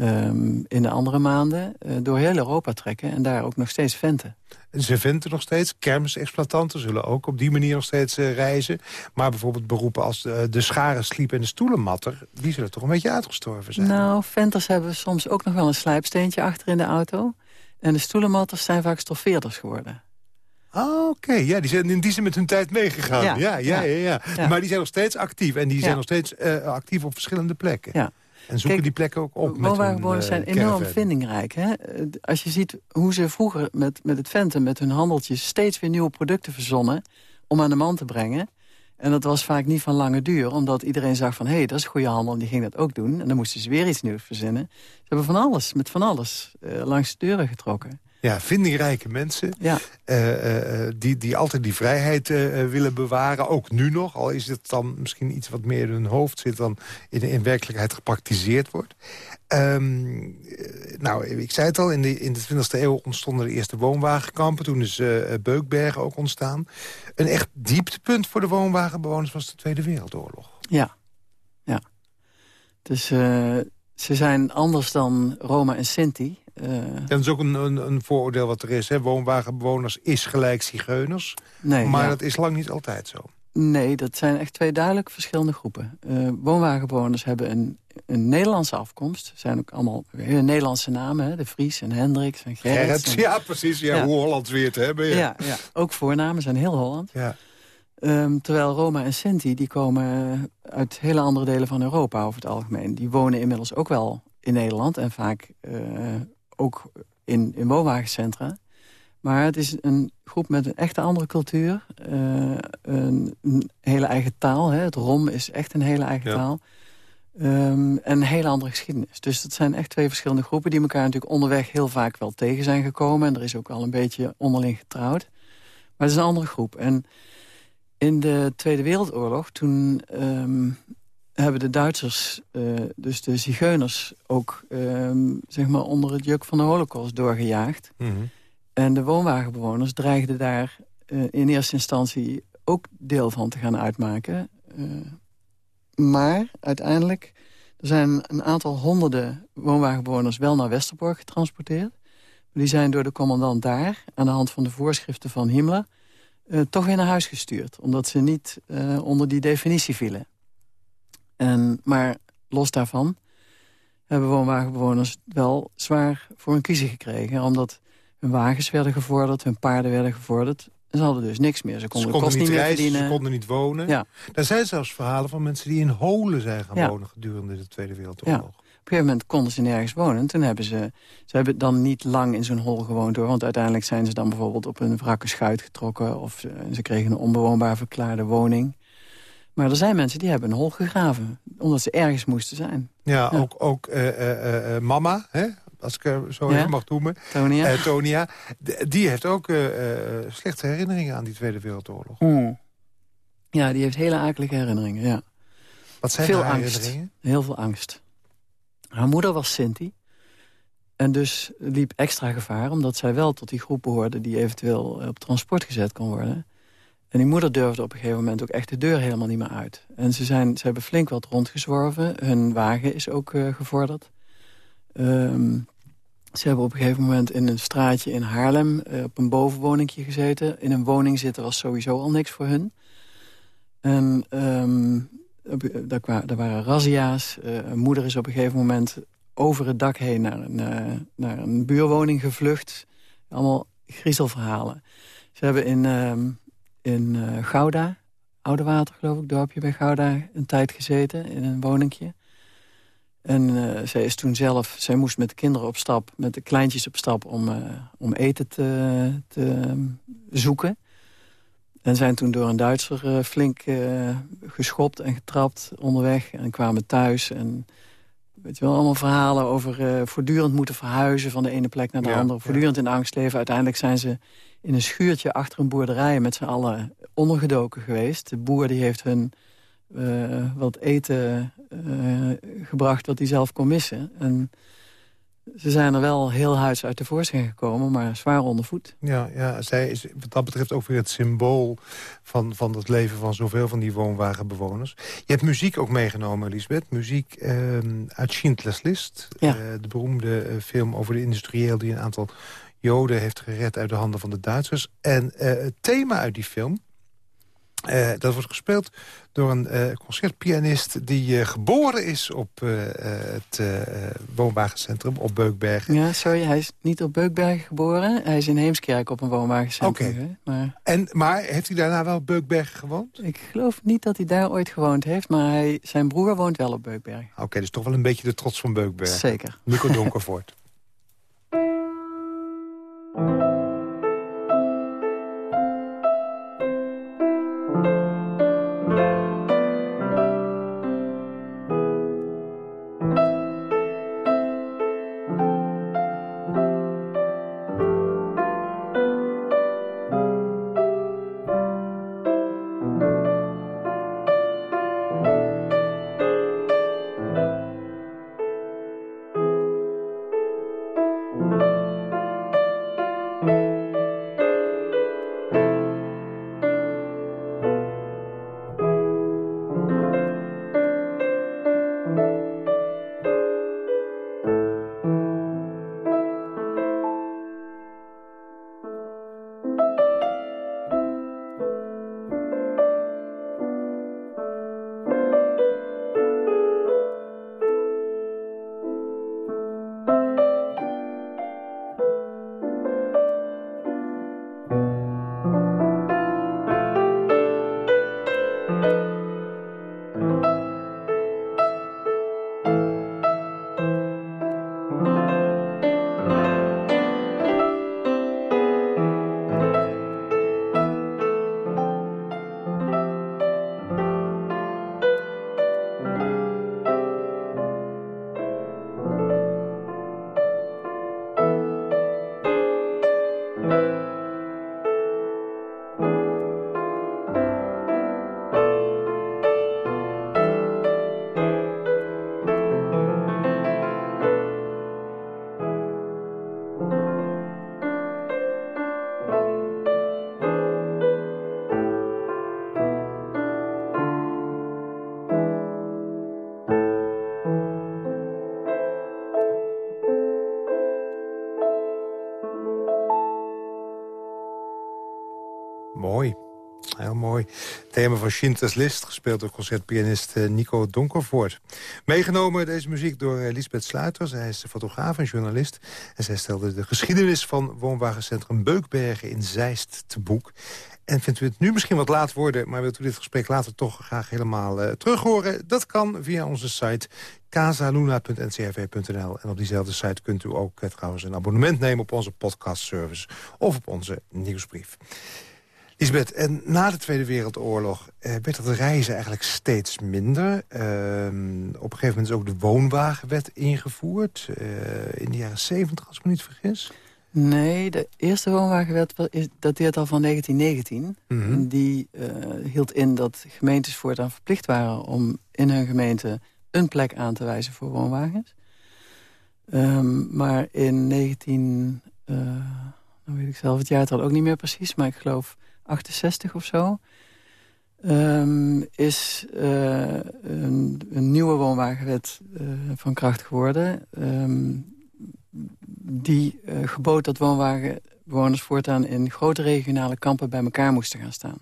Um, in de andere maanden uh, door heel Europa trekken en daar ook nog steeds venten. Ze venten nog steeds. Kermisexploitanten zullen ook op die manier nog steeds uh, reizen. Maar bijvoorbeeld beroepen als de, de scharensliep en de stoelenmatter... die zullen toch een beetje uitgestorven zijn. Nou, venters hebben soms ook nog wel een slijpsteentje achter in de auto. En de stoelenmatters zijn vaak stoffeerders geworden. Oh, oké. Okay. Ja, die zijn in die zin met hun tijd meegegaan. Ja, ja, ja. ja, ja. ja. Maar die zijn nog steeds actief. En die zijn nog steeds uh, actief op verschillende plekken. Ja. En zoeken Kijk, die plekken ook op met Woonwagenbewoners zijn enorm vindingrijk. Hè? Als je ziet hoe ze vroeger met, met het venten, met hun handeltjes... steeds weer nieuwe producten verzonnen om aan de man te brengen. En dat was vaak niet van lange duur, omdat iedereen zag van... hé, hey, dat is goede handel, en die ging dat ook doen. En dan moesten ze weer iets nieuws verzinnen. Ze hebben van alles, met van alles, uh, langs de deuren getrokken. Ja, vindingrijke mensen ja. uh, uh, die, die altijd die vrijheid uh, willen bewaren. Ook nu nog, al is het dan misschien iets wat meer in hun hoofd zit... dan in, in werkelijkheid gepraktiseerd wordt. Um, nou, ik zei het al, in de, in de 20e eeuw ontstonden de eerste woonwagenkampen. Toen is Beukbergen ook ontstaan. Een echt dieptepunt voor de woonwagenbewoners was de Tweede Wereldoorlog. Ja, ja. Dus ze zijn anders dan Roma en Sinti... Uh, dat is ook een, een, een, vooroordeel wat er is. Hè? Woonwagenbewoners is gelijk zigeuners. Nee, maar ja. dat is lang niet altijd zo. Nee, dat zijn echt twee duidelijk verschillende groepen. Uh, woonwagenbewoners hebben een, een Nederlandse afkomst. zijn ook allemaal hele Nederlandse namen. Hè? De Vries en Hendricks en Gerrit. Gerrit, ja precies. Ja, ja. Hoe Hollands weer te hebben. Ja. Ja, ja, ook voornamen zijn heel Holland. Ja. Um, terwijl Roma en Sinti die komen uit hele andere delen van Europa over het algemeen. Die wonen inmiddels ook wel in Nederland en vaak... Uh, ook in, in woonwagencentra. Maar het is een groep met een echte andere cultuur. Uh, een, een, hele eigen taal. Hè. Het Rom is echt een hele eigen ja. taal. Um, en een hele andere geschiedenis. Dus dat zijn echt twee verschillende groepen... die elkaar natuurlijk onderweg heel vaak wel tegen zijn gekomen. En er is ook al een beetje onderling getrouwd. Maar het is een andere groep. En in de Tweede Wereldoorlog, toen um, hebben de Duitsers, uh, dus de zigeuners... ook um, zeg maar onder het juk van de holocaust doorgejaagd. Mm -hmm. En de woonwagenbewoners dreigden daar in eerste instantie ook deel van te gaan uitmaken. maar uiteindelijk er zijn een aantal honderden woonwagenbewoners wel naar Westerbork getransporteerd. Die zijn door de commandant daar, aan de hand van de voorschriften van Himmler... Toch weer naar huis gestuurd. Omdat ze niet onder die definitie vielen. En, maar los daarvan hebben woonwagenbewoners wel zwaar voor een kiezer gekregen. Omdat hun wagens werden gevorderd, hun paarden werden gevorderd. En ze hadden dus niks meer. Ze konden, ze konden niet, niet reizen, ze konden niet wonen. Ja. Er zijn zelfs verhalen van mensen die in holen zijn gaan Ja. wonen... gedurende de Tweede Wereldoorlog. Op een gegeven moment konden ze nergens wonen. Toen hebben ze, ze hebben dan niet lang in zo'n hol gewoond hoor. Want uiteindelijk zijn ze dan bijvoorbeeld op een wrakke schuit getrokken. Of ze, ze kregen een onbewoonbaar verklaarde woning. Maar er zijn mensen die hebben een hol gegraven. Omdat ze ergens moesten zijn. Ja, Ja. ook, ook eh, eh, eh, mama, hè? als ik zo Ja. even mag noemen. Tonia? Die heeft ook slechte herinneringen aan die Tweede Wereldoorlog. Hmm. Ja, die heeft hele akelige herinneringen, ja. Wat zijn Veel angst. Heel veel angst. Haar moeder was Sinti. En dus liep extra gevaar, omdat zij wel tot die groep behoorde... die eventueel op transport gezet kon worden. En die moeder durfde op een gegeven moment ook echt de deur helemaal niet meer uit. En ze, zijn, ze hebben flink wat rondgezworven. Hun wagen is ook eh, gevorderd. Ehm, ze hebben op een gegeven moment in een straatje in Haarlem... eh, op een bovenwoningje gezeten. In een woning zitten was sowieso al niks voor hun. En op- daar, daar waren razzia's. Een moeder is op een gegeven moment over het dak heen naar een, naar een buurwoning gevlucht. Allemaal griezelverhalen. Ze hebben in, ehm, in eh, Gouda, Oudewater geloof ik, dorpje bij Gouda... een tijd gezeten in een woningje. En eh, zij is toen zelf, zij moest met de kinderen op stap, met de kleintjes op stap om, eh, om eten te, te zoeken. En zijn toen door een Duitser flink geschopt en getrapt onderweg. En kwamen thuis en weet je wel, allemaal verhalen over voortdurend moeten verhuizen van de ene plek naar de Ja, andere. ja. Voortdurend in angst leven. Uiteindelijk zijn ze in een schuurtje achter een boerderij met z'n allen ondergedoken geweest. De boer die heeft hun eh, wat eten eh, gebracht wat hij zelf kon missen. En ze zijn er wel heel huis uit tevoorschijn gekomen, maar zwaar onder voet. Ja, ja, zij is wat dat betreft ook weer het symbool van, van het leven van zoveel van die woonwagenbewoners. Je hebt muziek ook meegenomen, Lisbeth. Muziek ehm, uit Schindler's List. Ja. Eh, de beroemde film over de industrieel die een aantal Joden heeft gered uit de handen van de Duitsers. En eh, het thema uit die film, eh, dat wordt gespeeld door een eh, concertpianist... die geboren is op het woonwagencentrum op Beukbergen. Ja, sorry, hij is niet op Beukbergen geboren. Hij is in Heemskerk op een woonwagencentrum. Oké. Maar En, maar heeft hij daarna wel op Beukbergen gewoond? ik geloof niet dat hij daar ooit gewoond heeft. Maar hij, zijn broer woont wel op Beukbergen. Oké, dus toch wel een beetje de trots van Beukbergen. Zeker. Nico Donkervoort. *laughs* mooi. Thema van Schindler's List, gespeeld door concertpianist eh, Nico Donkervoort. Meegenomen deze muziek door eh, Lisbeth Sluiter. Zij is fotograaf en journalist. En zij stelde de geschiedenis van woonwagencentrum Beukbergen in Zeist te boek. En vindt u het nu misschien wat laat worden... maar wilt u dit gesprek later toch graag helemaal uh, terug horen? Dat kan via onze site casaluna.ncrv.nl. En op diezelfde site kunt u ook trouwens een abonnement nemen... op onze podcastservice of op onze nieuwsbrief. Lisbeth, en na de Tweede Wereldoorlog eh, werd het reizen eigenlijk steeds minder. Uh, op een gegeven moment is ook de woonwagenwet ingevoerd. Uh, in de jaren 70, als ik me niet vergis. Nee, de eerste woonwagenwet dateert al van 1919. Mm Die uh, hield in dat gemeentes voortaan verplicht waren... om in hun gemeente een plek aan te wijzen voor woonwagens. Um, maar in 19... Uh, dan weet ik zelf het jaartal ook niet meer precies... maar ik geloof 68 of zo... Um, is uh, een, een, nieuwe woonwagenwet uh, van kracht geworden... Um, die uh, gebood dat woonwagenbewoners voortaan... in grote regionale kampen bij elkaar moesten gaan staan.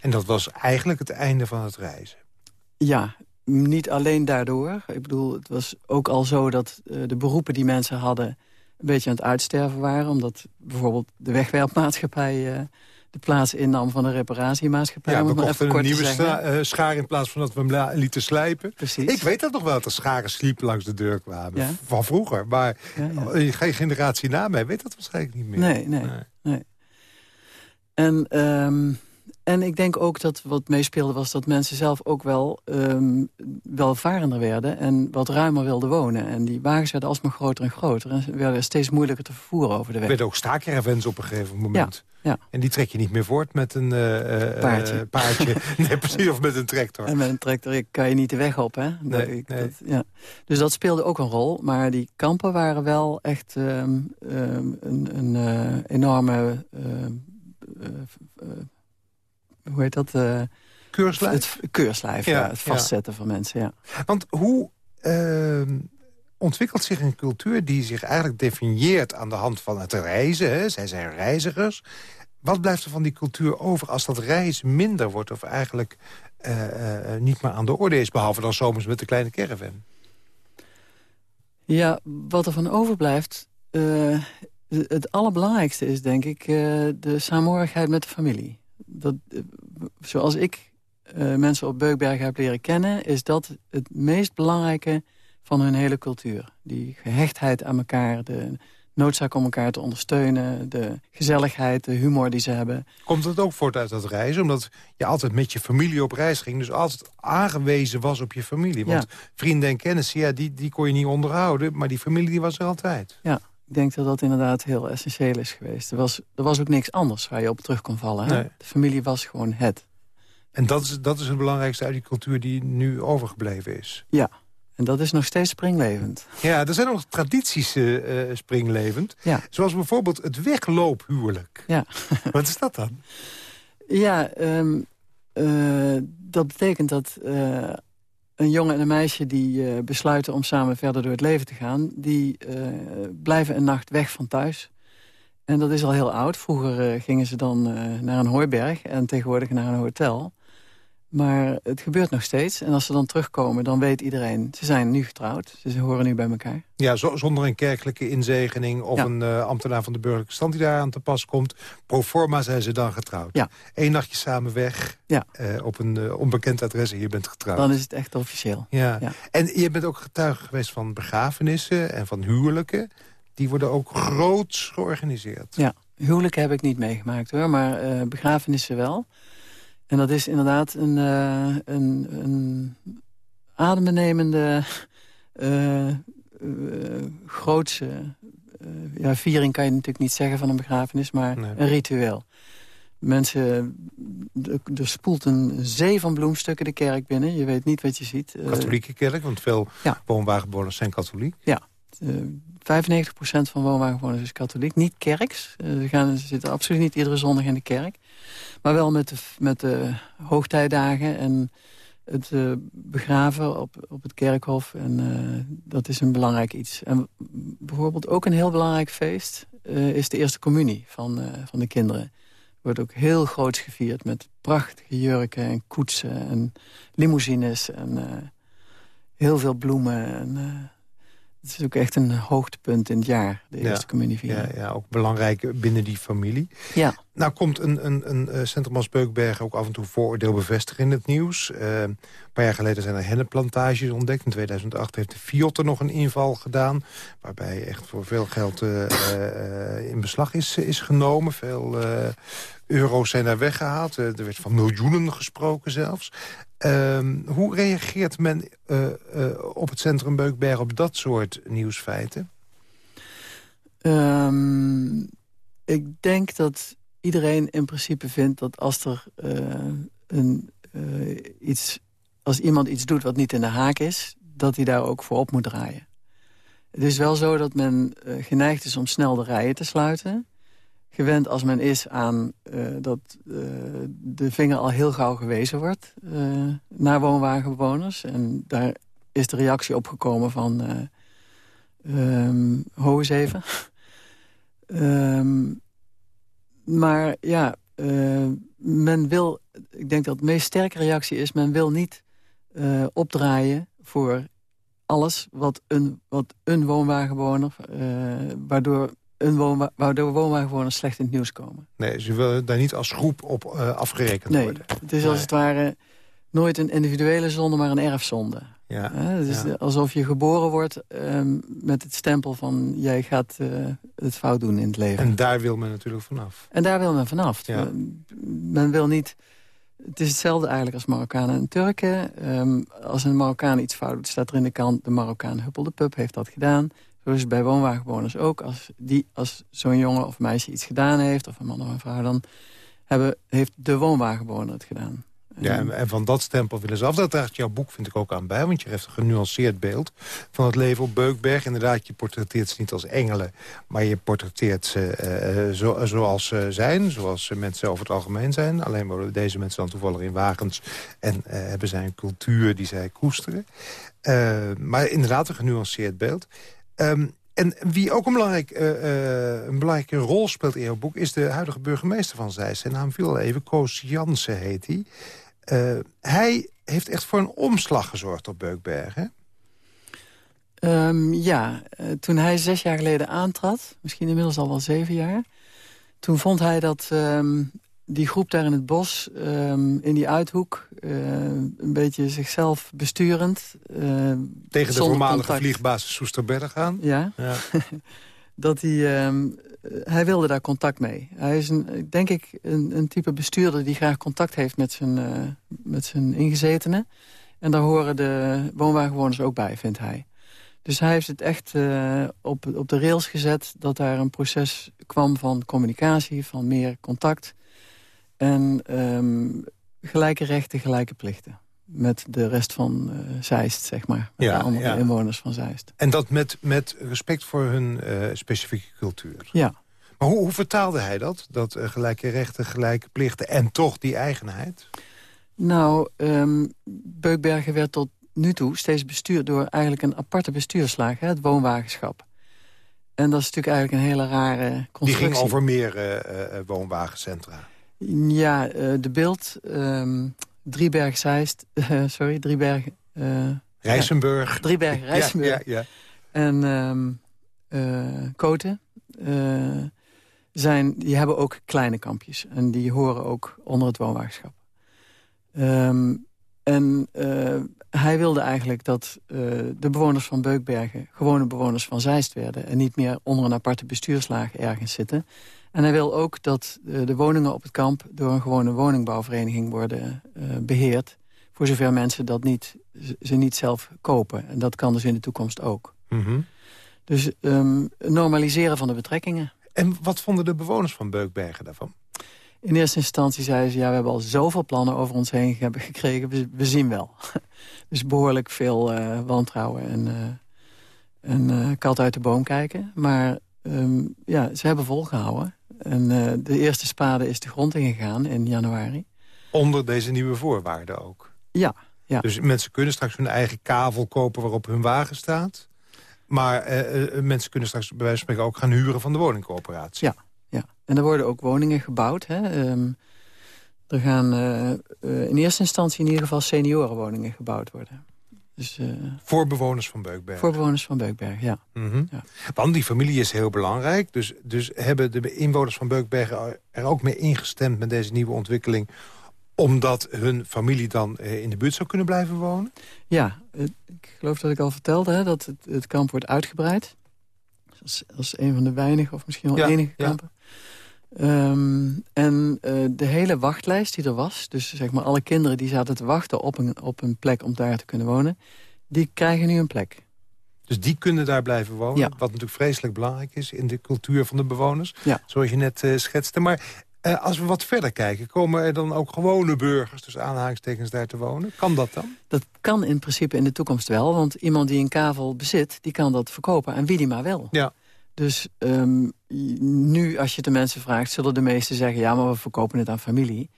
En dat was eigenlijk het einde van het reizen? Ja, niet alleen daardoor. Ik bedoel, het was ook al zo dat de beroepen die mensen hadden... een beetje aan het uitsterven waren. Omdat bijvoorbeeld de wegwerpmaatschappij... De plaats innam van een reparatiemaatschappij. Ja, we kochten een nieuwe uh, schaar in plaats van dat we hem lieten slijpen. Precies. Ik weet dat nog wel, dat er scharen sliepen langs de deur kwamen. Ja. Van vroeger. Maar ja, ja. geen generatie na mij weet dat waarschijnlijk niet meer. Nee, nee. nee. nee. En... Um, en ik denk ook dat wat meespeelde was dat mensen zelf ook wel um, welvarender werden... en wat ruimer wilden wonen. En die wagens werden alsmaar groter en groter... en werden steeds moeilijker te vervoeren over de weg. Er werden ook staakcaravans op een gegeven moment. Ja, ja. En die trek je niet meer voort met een uh, paardje. *laughs* paardje. nee, precies, of met een tractor. En met een tractor kan je niet de weg op, hè? Nee, ik, nee. Dat, ja. Dus dat speelde ook een rol. Maar die kampen waren wel echt um, um, een, een uh, enorme hoe heet dat? Uh, keurslijf? Het keurslijf, ja, het vastzetten ja. van mensen, ja. Want hoe uh, ontwikkelt zich een cultuur die zich eigenlijk definieert aan de hand van het reizen? Hè? Zij zijn reizigers. Wat blijft er van die cultuur over als dat reizen minder wordt... of eigenlijk uh, uh, niet meer aan de orde is, behalve dan zomers met de kleine caravan? Ja, wat er van overblijft... het allerbelangrijkste is, denk ik, de saamhorigheid met de familie dat, eh, zoals ik uh, mensen op Beukbergen heb leren kennen... is dat het meest belangrijke van hun hele cultuur. Die gehechtheid aan elkaar, de noodzaak om elkaar te ondersteunen... de gezelligheid, de humor die ze hebben. Komt het ook voort uit dat reizen? Omdat je altijd met je familie op reis ging... dus altijd aangewezen was op je familie. Want ja. vrienden en kennissen, ja, die, die kon je niet onderhouden... maar die familie die was er altijd. Ja, ik denk dat dat inderdaad heel essentieel is geweest. Er was, er was ook niks anders waar je op terug kon vallen. Hè? Nee. De familie was gewoon het. En dat is, dat is het belangrijkste uit die cultuur die nu overgebleven is? Ja, en dat is nog steeds springlevend. Ja, er zijn nog tradities uh, springlevend. Ja. Zoals bijvoorbeeld het wegloophuwelijk. Ja. *laughs* Wat is dat dan? Ja, um, uh, dat betekent dat een jongen en een meisje die uh, besluiten om samen verder door het leven te gaan... die uh, blijven een nacht weg van thuis. En dat is al heel oud. Vroeger uh, gingen ze dan naar een hooiberg en tegenwoordig naar een hotel. Maar het gebeurt nog steeds. En als ze dan terugkomen, dan weet iedereen... ze zijn nu getrouwd, ze horen nu bij elkaar. Ja, zonder een kerkelijke inzegening... of ja. een uh, ambtenaar van de burgerlijke stand die daar aan te pas komt. Pro forma zijn ze dan getrouwd. Ja. Eén nachtje samen weg, ja. uh, op een uh, onbekend adres en je bent getrouwd. Dan is het echt officieel. Ja. ja. En je bent ook getuige geweest van begrafenissen en van huwelijken. Die worden ook groots georganiseerd. Ja, huwelijken heb ik niet meegemaakt hoor, maar begrafenissen wel... En dat is inderdaad een, uh, een, een adembenemende, uh, uh, grootse ja, viering kan je natuurlijk niet zeggen van een begrafenis, maar nee. een ritueel. Mensen, er spoelt een zee van bloemstukken de kerk binnen. Je weet niet wat je ziet. Katholieke kerk, want veel ja. woonwagenbewoners zijn katholiek. Ja, 95% van woonwagenbewoners is katholiek. Niet kerks. Ze, gaan, ze zitten absoluut niet iedere zondag in de kerk. Maar wel met de, met de hoogtijdagen en het uh, begraven op, op het kerkhof. En uh, dat is een belangrijk iets. En bijvoorbeeld ook een heel belangrijk feest... Uh, is de eerste communie van, van de kinderen. wordt ook heel groots gevierd met prachtige jurken en koetsen en limousines en eh, heel veel bloemen. En, het is ook echt een hoogtepunt in het jaar, de eerste communieviering. Ja, ja, ook belangrijk binnen die familie. Ja. Nou komt een, een, een eh, centrum als Beukberg ook af en toe vooroordeel bevestigen in het nieuws. een paar jaar geleden zijn er hennepplantages ontdekt. In 2008 heeft de Fiat er nog een inval gedaan... waarbij echt voor veel geld in beslag is, is genomen. Veel euro's zijn daar weggehaald. er werd van miljoenen gesproken zelfs. Ehm, hoe reageert men uh, op het centrum Beukberg op dat soort nieuwsfeiten? Um, ik denk dat iedereen in principe vindt dat als er uh, een, iets, als iemand iets doet wat niet in de haak is, dat hij daar ook voor op moet draaien. Het is wel zo dat men geneigd is om snel de rijen te sluiten gewend als men is aan uh, dat uh, de vinger al heel gauw gewezen wordt uh, naar woonwagenbewoners. En daar is de reactie opgekomen van um, even. um, *laughs* maar ja, men wil, ik denk dat de meest sterke reactie is... men wil niet opdraaien voor alles wat een, wat een woonwagenbewoner... waardoor een woonwa waardoor woonwagenbewoners slecht in het nieuws komen. Nee, ze willen daar niet als groep op uh, afgerekend nee, worden. Het is als het ware nooit een individuele zonde, maar een erfzonde. Ja, het is alsof je geboren wordt um, met het stempel van... jij gaat uh, het fout doen in het leven. En daar wil men natuurlijk vanaf. En daar wil men vanaf. Ja. Men, men wil niet... Het is hetzelfde eigenlijk als Marokkanen en Turken. Um, als een Marokkaan iets fout doet, staat er in de kant... de Marokkaan Huppel de Pup heeft dat gedaan. Zo is het bij woonwagenbewoners ook. Als, die, als zo'n jongen of meisje iets gedaan heeft, of een man of een vrouw... dan hebben, heeft de woonwagenbewoner het gedaan. Ja, en, van dat stempel willen ze af. Dat draagt jouw boek, vind ik, ook aan bij. Want je heeft een genuanceerd beeld van het leven op Beukberg. Inderdaad, je portretteert ze niet als engelen. Maar je portretteert ze uh, zo, zoals ze zijn. Zoals mensen over het algemeen zijn. Alleen worden deze mensen dan toevallig in wagens. En uh, hebben zij een cultuur die zij koesteren. Uh, maar inderdaad, een genuanceerd beeld. Um, en wie ook een, uh, uh, een belangrijke rol speelt in jouw boek... is de huidige burgemeester van Zeist. Zijn naam viel al even, Koos Jansen heet hij. Uh, hij heeft echt voor een omslag gezorgd op Beukberg, hè? Um, ja, toen hij zes jaar geleden aantrad... misschien inmiddels al wel zeven jaar... toen vond hij dat um, die groep daar in het bos, um, in die uithoek... Uh, een beetje zichzelf besturend. Uh, Tegen de voormalige contact. vliegbasis Soesterberg aan? Ja. ja. *laughs* dat hij, um, hij wilde daar contact mee. Hij is, een, denk ik, een, een type bestuurder die graag contact heeft met zijn, uh, met zijn ingezetenen. En daar horen de woonwagenwoners ook bij, vindt hij. Dus hij heeft het echt uh, op, op de rails gezet... dat daar een proces kwam van communicatie, van meer contact... En um, gelijke rechten, gelijke plichten. Met de rest van uh, Zeist, zeg maar. Met ja, de andere ja. inwoners van Zeist. En dat met, met respect voor hun uh, specifieke cultuur. Ja. Maar hoe, hoe vertaalde hij dat? Dat uh, gelijke rechten, gelijke plichten en toch die eigenheid? Nou, um, Beukbergen werd tot nu toe steeds bestuurd... door eigenlijk een aparte bestuurslaag, hè, het woonwagenschap. En dat is natuurlijk eigenlijk een hele rare constructie. Die ging over meer woonwagencentra. Ja, uh, de beeld, um, Drieberg uh, *laughs* sorry, Drieberg... Uh, Rijsenburg. Ja, Drieberg, Rijsenburg. ja, ja. En um, Koten zijn, die hebben ook kleine kampjes. En die horen ook onder het woonwagenschap. Um, en hij wilde eigenlijk dat de bewoners van Beukbergen... gewone bewoners van Zeist werden... en niet meer onder een aparte bestuurslaag ergens zitten... En hij wil ook dat de woningen op het kamp... door een gewone woningbouwvereniging worden uh, beheerd... voor zover mensen dat niet, ze niet zelf kopen. En dat kan dus in de toekomst ook. Mm -hmm. Dus um, normaliseren van de betrekkingen. En wat vonden de bewoners van Beukbergen daarvan? In eerste instantie zeiden ze... ja, we hebben al zoveel plannen over ons heen gekregen. We, we zien wel. *laughs* dus behoorlijk veel uh, wantrouwen en, uh, en uh, kat uit de boom kijken. Maar um, ja, ze hebben volgehouden. En uh, de eerste spade is de grond ingegaan in januari. Onder deze nieuwe voorwaarden ook? Ja. ja. Dus mensen kunnen straks hun eigen kavel kopen waarop hun wagen staat. Maar uh, uh, mensen kunnen straks bij wijze van spreken ook gaan huren van de woningcoöperatie. Ja, ja. En er worden ook woningen gebouwd. Hè. Ehm, er gaan uh, in eerste instantie in ieder geval seniorenwoningen gebouwd worden. Dus, uh, voor bewoners van Beukberg? Voor bewoners van Beukberg, ja. Mm ja. Want die familie is heel belangrijk. Dus, dus hebben de inwoners van Beukberg er ook mee ingestemd... met deze nieuwe ontwikkeling omdat hun familie dan in de buurt zou kunnen blijven wonen? Ja, ik geloof dat ik al vertelde hè, dat het, het kamp wordt uitgebreid. Dat is, een van de weinige, of misschien wel enige kampen. Ehm, en uh, de hele wachtlijst die er was... dus zeg maar alle kinderen die zaten te wachten op een, op een plek om daar te kunnen wonen... die krijgen nu een plek. Dus die kunnen daar blijven wonen? Ja. Wat natuurlijk vreselijk belangrijk is in de cultuur van de bewoners. Ja. Zoals je net uh, schetste. Maar uh, als we wat verder kijken, komen er dan ook gewone burgers... dus aanhalingstekens daar te wonen? Kan dat dan? Dat kan in principe in de toekomst wel. Want iemand die een kavel bezit, die kan dat verkopen. En wie die maar wel. Ja. Dus um, nu, als je de mensen vraagt, zullen de meesten zeggen... ja, maar we verkopen het aan familie.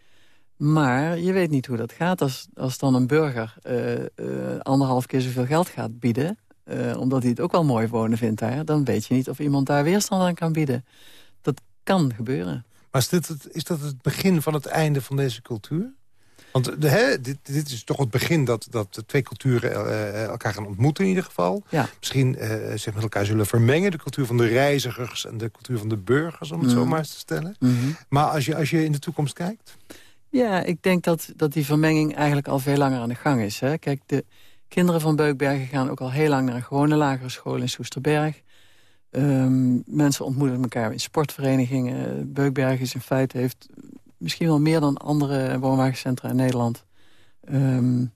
Maar je weet niet hoe dat gaat. Als, als dan een burger uh, uh, anderhalf keer zoveel geld gaat bieden... Uh, omdat hij het ook wel mooi wonen vindt daar... dan weet je niet of iemand daar weerstand aan kan bieden. Dat kan gebeuren. Maar is, dit is dat het begin van het einde van deze cultuur? Want de, hè, dit, dit, is toch het begin dat, dat de twee culturen uh, elkaar gaan ontmoeten in ieder geval. Ja. Misschien uh, zich met elkaar zullen vermengen. De cultuur van de reizigers en de cultuur van de burgers, om het zo mhm. maar eens te stellen. Mhm. Maar als je, als je in de toekomst kijkt? Ja, ik denk dat, dat die vermenging eigenlijk al veel langer aan de gang is. Hè. Kijk, de kinderen van Beukbergen gaan ook al heel lang naar een gewone lagere school in Soesterberg. Um, mensen ontmoeten elkaar in sportverenigingen. Beukberg is in feite heeft misschien wel meer dan andere woonwagencentra in Nederland... Um,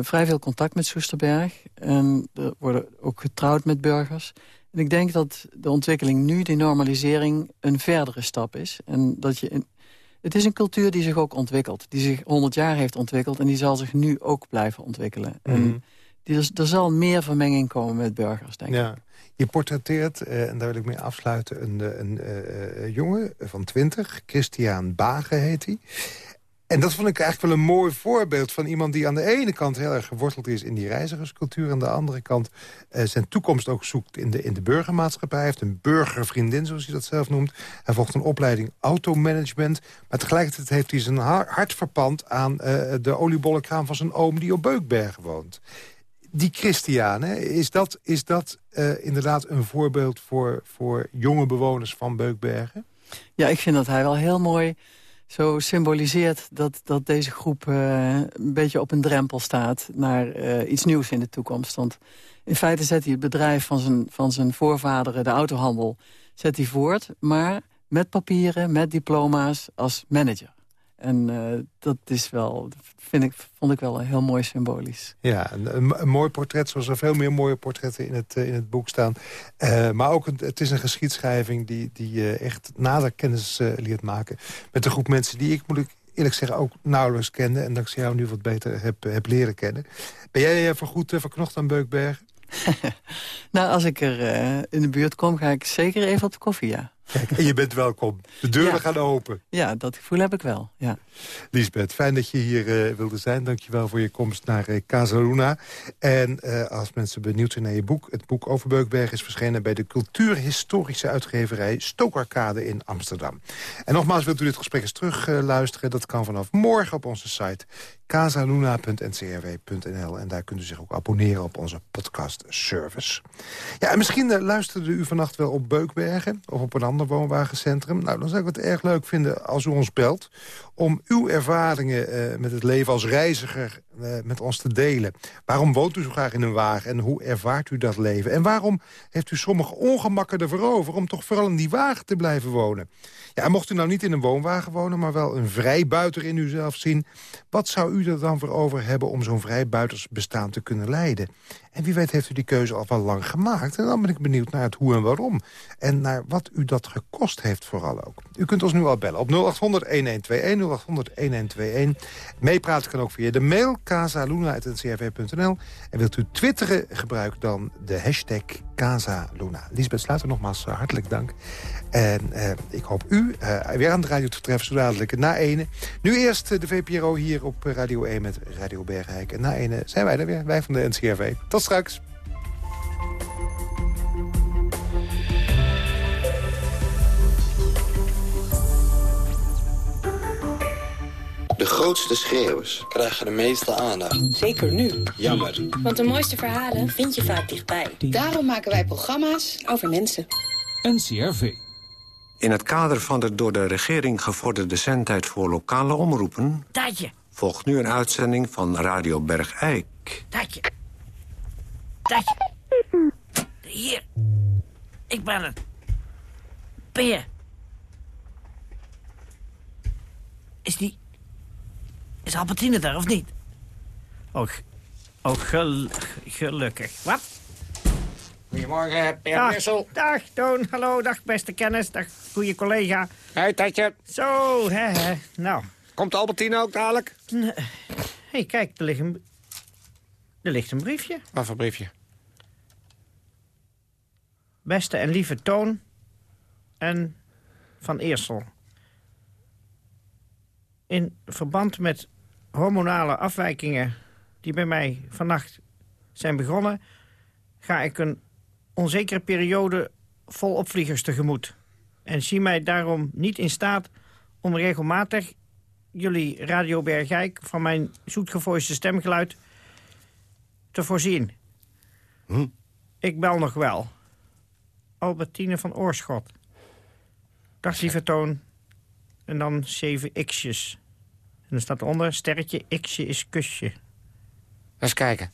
vrij veel contact met Soesterberg. En er worden ook getrouwd met burgers. En ik denk dat de ontwikkeling nu, die normalisering, een verdere stap is. En dat je het is een cultuur die zich ook ontwikkelt. Die zich 100 jaar heeft ontwikkeld en die zal zich nu ook blijven ontwikkelen. En mhm. Er, er, zal meer vermenging komen met burgers, denk ja. ik. Je portretteert, eh, en daar wil ik mee afsluiten, een, eh, een, uh, jongen van 20. Christian Bagen heet hij. En dat vond ik eigenlijk wel een mooi voorbeeld van iemand die aan de ene kant heel erg geworteld is in die reizigerscultuur. Aan de andere kant zijn toekomst ook zoekt in de, in de burgermaatschappij. Hij heeft een burgervriendin, zoals hij dat zelf noemt. Hij volgt een opleiding automanagement. Maar tegelijkertijd heeft hij zijn hart verpand aan de oliebollenkraam van zijn oom die op Beukbergen woont die Christianen, is dat, is dat uh, inderdaad een voorbeeld voor, voor jonge bewoners van Beukbergen? Ja, ik vind dat hij wel heel mooi zo symboliseert dat, dat deze groep uh, een beetje op een drempel staat naar uh, iets nieuws in de toekomst. Want in feite zet hij het bedrijf van zijn, van zijn voorvaderen, de autohandel, zet hij voort, maar met papieren, met diploma's als manager. En uh, dat is wel, vind ik, vond ik wel heel mooi symbolisch. Ja, een, een, mooi portret, zoals er veel meer mooie portretten in het, uh, in het boek staan. Uh, maar ook, een, het is een geschiedschrijving die, die echt nader kennis leert maken... met een groep mensen die ik, moet ik eerlijk zeggen, ook nauwelijks kende... en dat ik ze jou nu wat beter heb, heb leren kennen. Ben jij voorgoed verknocht aan Beukbergen? *laughs* nou, als ik er in de buurt kom, ga ik zeker even op de koffie, ja. Kijk, en je bent welkom. De deuren gaan open. Ja, dat gevoel heb ik wel, ja. Lisbeth, fijn dat je hier uh, wilde zijn. Dankjewel voor je komst naar uh, Casaluna. En uh, als mensen benieuwd zijn naar je boek... het boek over Beukberg is verschenen bij de cultuurhistorische uitgeverij Stokerkade in Amsterdam. En nogmaals, wilt u dit gesprek eens terug luisteren? Dat kan vanaf morgen op onze site casaluna.ncrw.nl. En daar kunt u zich ook abonneren op onze podcast service. Ja, en misschien luisterde u vannacht wel op Beukbergen of op een ander ander woonwagencentrum. Nou, dan zou ik het erg leuk vinden als u ons belt... om uw ervaringen uh, met het leven als reiziger uh, met ons te delen. Waarom woont u zo graag in een wagen en hoe ervaart u dat leven? En waarom heeft u sommige ongemakken ervoor over... om toch vooral in die wagen te blijven wonen? Ja, mocht u nou niet in een woonwagen wonen... maar wel een vrijbuiter in uzelf zien... wat zou u er dan voor over hebben om zo'n vrijbuitersbestaan te kunnen leiden? En wie weet heeft u die keuze al wel lang gemaakt. En dan ben ik benieuwd naar het hoe en waarom. En naar wat u dat gekost heeft vooral ook. U kunt ons nu al bellen op 0800-1121, 0800-1121. Meepraten kan ook via de mail casaluna.ncrv.nl. En wilt u twitteren, gebruik dan de hashtag Casaluna. Lisbeth Sluiter, nogmaals eh, hartelijk dank. En eh, ik hoop u uh, weer aan de radio te treffen, zo dadelijk na ene. Nu eerst de VPRO hier op Radio 1 met Radio Bergrijk. En na ene zijn wij er weer, wij van de NCRV. Tot straks. Grootste schreeuwers krijgen de meeste aandacht. Zeker nu. Jammer. Want de mooiste verhalen vind je vaak dichtbij. Daarom maken wij programma's over mensen. NCRV. In het kader van de door de regering gevorderde zendtijd voor lokale omroepen... Tijdje. volgt nu een uitzending van Radio Bergijk. Tijdje. Tijdje. Hier. Ik ben het. Peer. Is die... Is Albertine daar, of niet? Oh, oh gel gelukkig. Wat? Goedemorgen, Peer dag, Wissel. Dag, Toon. Hallo, dag, beste kennis. Dag, goede collega. Hé, Tatje. Zo, hè, hè. Nou. Komt Albertine ook dadelijk? Hé, hey, kijk, er ligt, een, er ligt een briefje. Wat voor briefje? Beste en lieve Toon en Van Eersel. In verband met hormonale afwijkingen die bij mij vannacht zijn begonnen... ga ik een onzekere periode vol opvliegers tegemoet. En zie mij daarom niet in staat om regelmatig jullie Radio Bergijk... van mijn zoetgevoiste stemgeluid te voorzien. Hm? Ik bel nog wel. Albertine van Oorschot. Dag lieve Toon. En dan zeven x'jes. En dan staat eronder, sterretje, x'je is kusje. Eens kijken.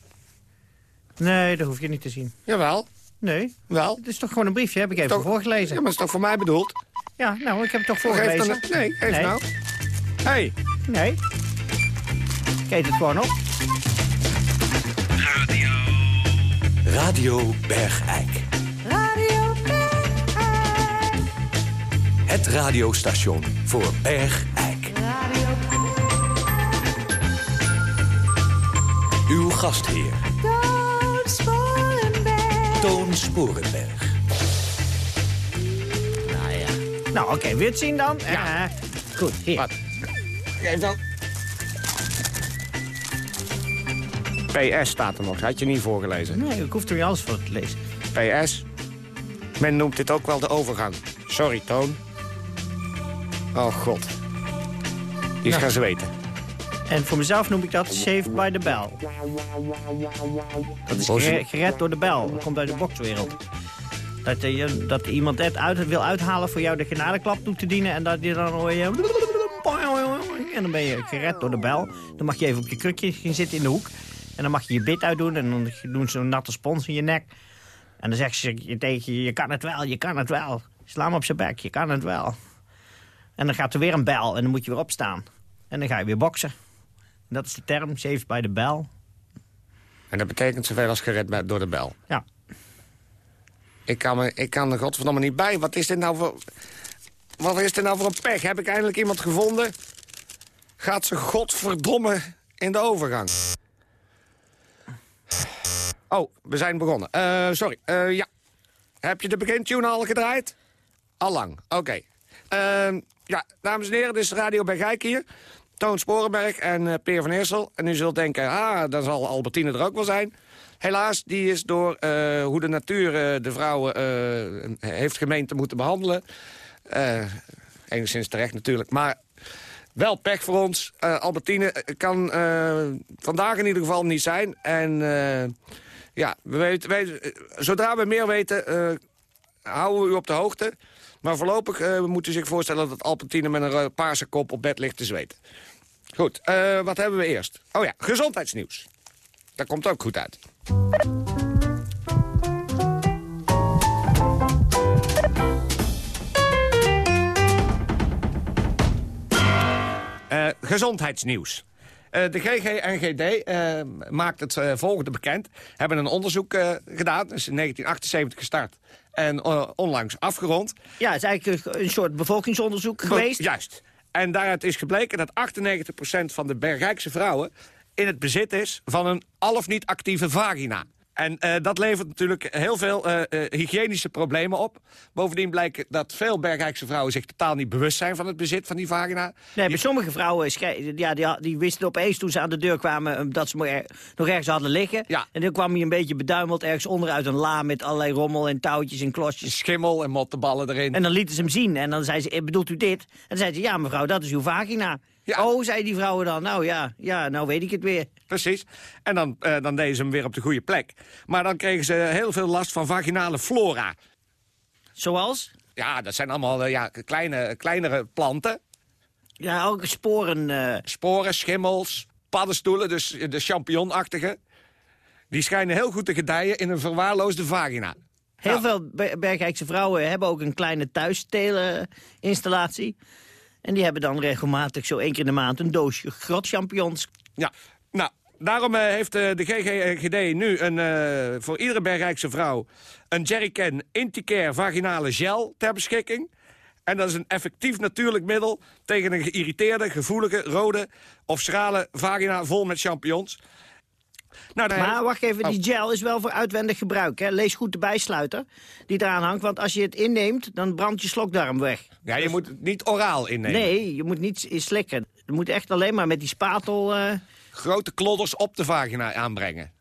Nee, dat hoef je niet te zien. Jawel. Nee. Wel. Het is toch gewoon een briefje, heb ik even Toch- voorgelezen. Ja, maar het is toch voor mij bedoeld? Ja, nou, ik heb het toch Geef voorgelezen. dan een- Nee, geef nee. nou. Hé. Hey. Nee. Kijk het gewoon op. Radio Bergijk. Radio Het radiostation voor Bergijk. Gastheer, Toon Sporenberg. Toon Sporenberg. Nou ja. Nou, oké, het zien dan? Ja. goed, hier. Wat? Geef dan. PS staat er nog, had je niet voorgelezen. Nee, ik hoef er niet alles voor te lezen. PS. Men noemt dit ook wel de overgang. Sorry, Toon. Oh, god. Die is Ja. gaan zweten. En voor mezelf noem ik dat Saved by the Bell. Dat is gered door de bel. Dat komt uit de bokswereld. Dat, eh, je, dat iemand het uit wil uithalen voor jou de genadeklap toe te dienen... en dat je dan hoor je... En dan ben je gered door de bel. Dan mag je even op je krukje gaan zitten in de hoek. En dan mag je je bit uitdoen en dan doen ze een natte spons in je nek. En dan zeggen ze je tegen je, je kan het wel, je kan het wel. Sla hem op zijn bek, je kan het wel. En dan gaat er weer een bel en dan moet je weer opstaan. En dan ga je weer boksen. Dat is de term, saved by the bell. En dat betekent zoveel als gered door de bel. Ja. Ik kan, me, ik kan er godverdomme niet bij. Wat is dit nou voor... Wat is dit nou voor een pech? Heb ik eindelijk iemand gevonden? Gaat ze godverdomme in de overgang? Oh, we zijn begonnen. Eh, sorry. Eh, ja. Heb je de begintune al gedraaid? Allang. Oké. Ehm, ja, dames en heren, dit is Radio Bergijk hier. Toon Sporenberg en eh, Peer van Eersel. En u zult denken, ah, dan zal Albertine er ook wel zijn. Helaas, die is door eh, hoe de natuur eh, de vrouwen heeft gemeend te moeten behandelen. Eh, enigszins terecht natuurlijk, maar wel pech voor ons. Albertine kan vandaag in ieder geval niet zijn. En ja, we weten, zodra we meer weten, houden we u op de hoogte. Maar voorlopig moet u zich voorstellen dat Albertine met een paarse kop op bed ligt te zweten. Goed, eh, wat hebben we eerst? Oh ja, gezondheidsnieuws. Dat komt ook goed uit. Eh, gezondheidsnieuws. Eh, de GGNGD eh, maakt het volgende bekend. Hebben een onderzoek gedaan, dat is in 1978 gestart. En onlangs afgerond. Ja, het is eigenlijk een soort bevolkingsonderzoek geweest. Juist. En daaruit is gebleken dat 98% van de Bergrijkse vrouwen... in het bezit is van een al of niet actieve vagina. En eh, dat levert natuurlijk heel veel eh, hygiënische problemen op. Bovendien blijkt dat veel Bergrijkse vrouwen zich totaal niet bewust zijn van het bezit van die vagina. Nee, bij sommige vrouwen ja, die, die wisten opeens toen ze aan de deur kwamen... dat ze er- nog ergens hadden liggen. Ja. En dan kwam hij een beetje beduimeld ergens onderuit een la... met allerlei rommel en touwtjes en klosjes. Schimmel en mottenballen erin. En dan lieten ze hem zien. En dan zei ze, bedoelt u dit? En dan zei ze, ja mevrouw, dat is uw vagina. Oh, zei die vrouwen dan. Nou ja, ja, nou weet ik het weer. Precies. En dan, eh, dan deden ze hem weer op de goede plek. Maar dan kregen ze heel veel last van vaginale flora. Zoals? Ja, dat zijn allemaal eh, ja, kleine, kleinere planten. Ja, ook sporen. eh, Sporen, schimmels, paddenstoelen, dus de champignonachtige. Die schijnen heel goed te gedijen in een verwaarloosde vagina. Heel veel Ber- Bergrijkse vrouwen hebben ook een kleine thuisstelinstallatie. En die hebben dan regelmatig zo één keer in de maand een doosje grotchampignons. Ja, nou, daarom eh, heeft eh, de GGGD nu een, eh, voor iedere Bergrijkse vrouw... een jerrycan Inticare vaginale gel ter beschikking. En dat is een effectief natuurlijk middel... tegen een geïrriteerde, gevoelige, rode of schrale vagina vol met champignons. Nou, daar Maar wacht even, die Oh. gel is wel voor uitwendig gebruik. Hè? Lees goed de bijsluiter die eraan hangt. Want als je het inneemt, dan brandt je slokdarm weg. Ja, je moet het niet oraal innemen. Nee, je moet niet slikken. Je moet echt alleen maar met die spatel... eh, grote klodders op de vagina aanbrengen.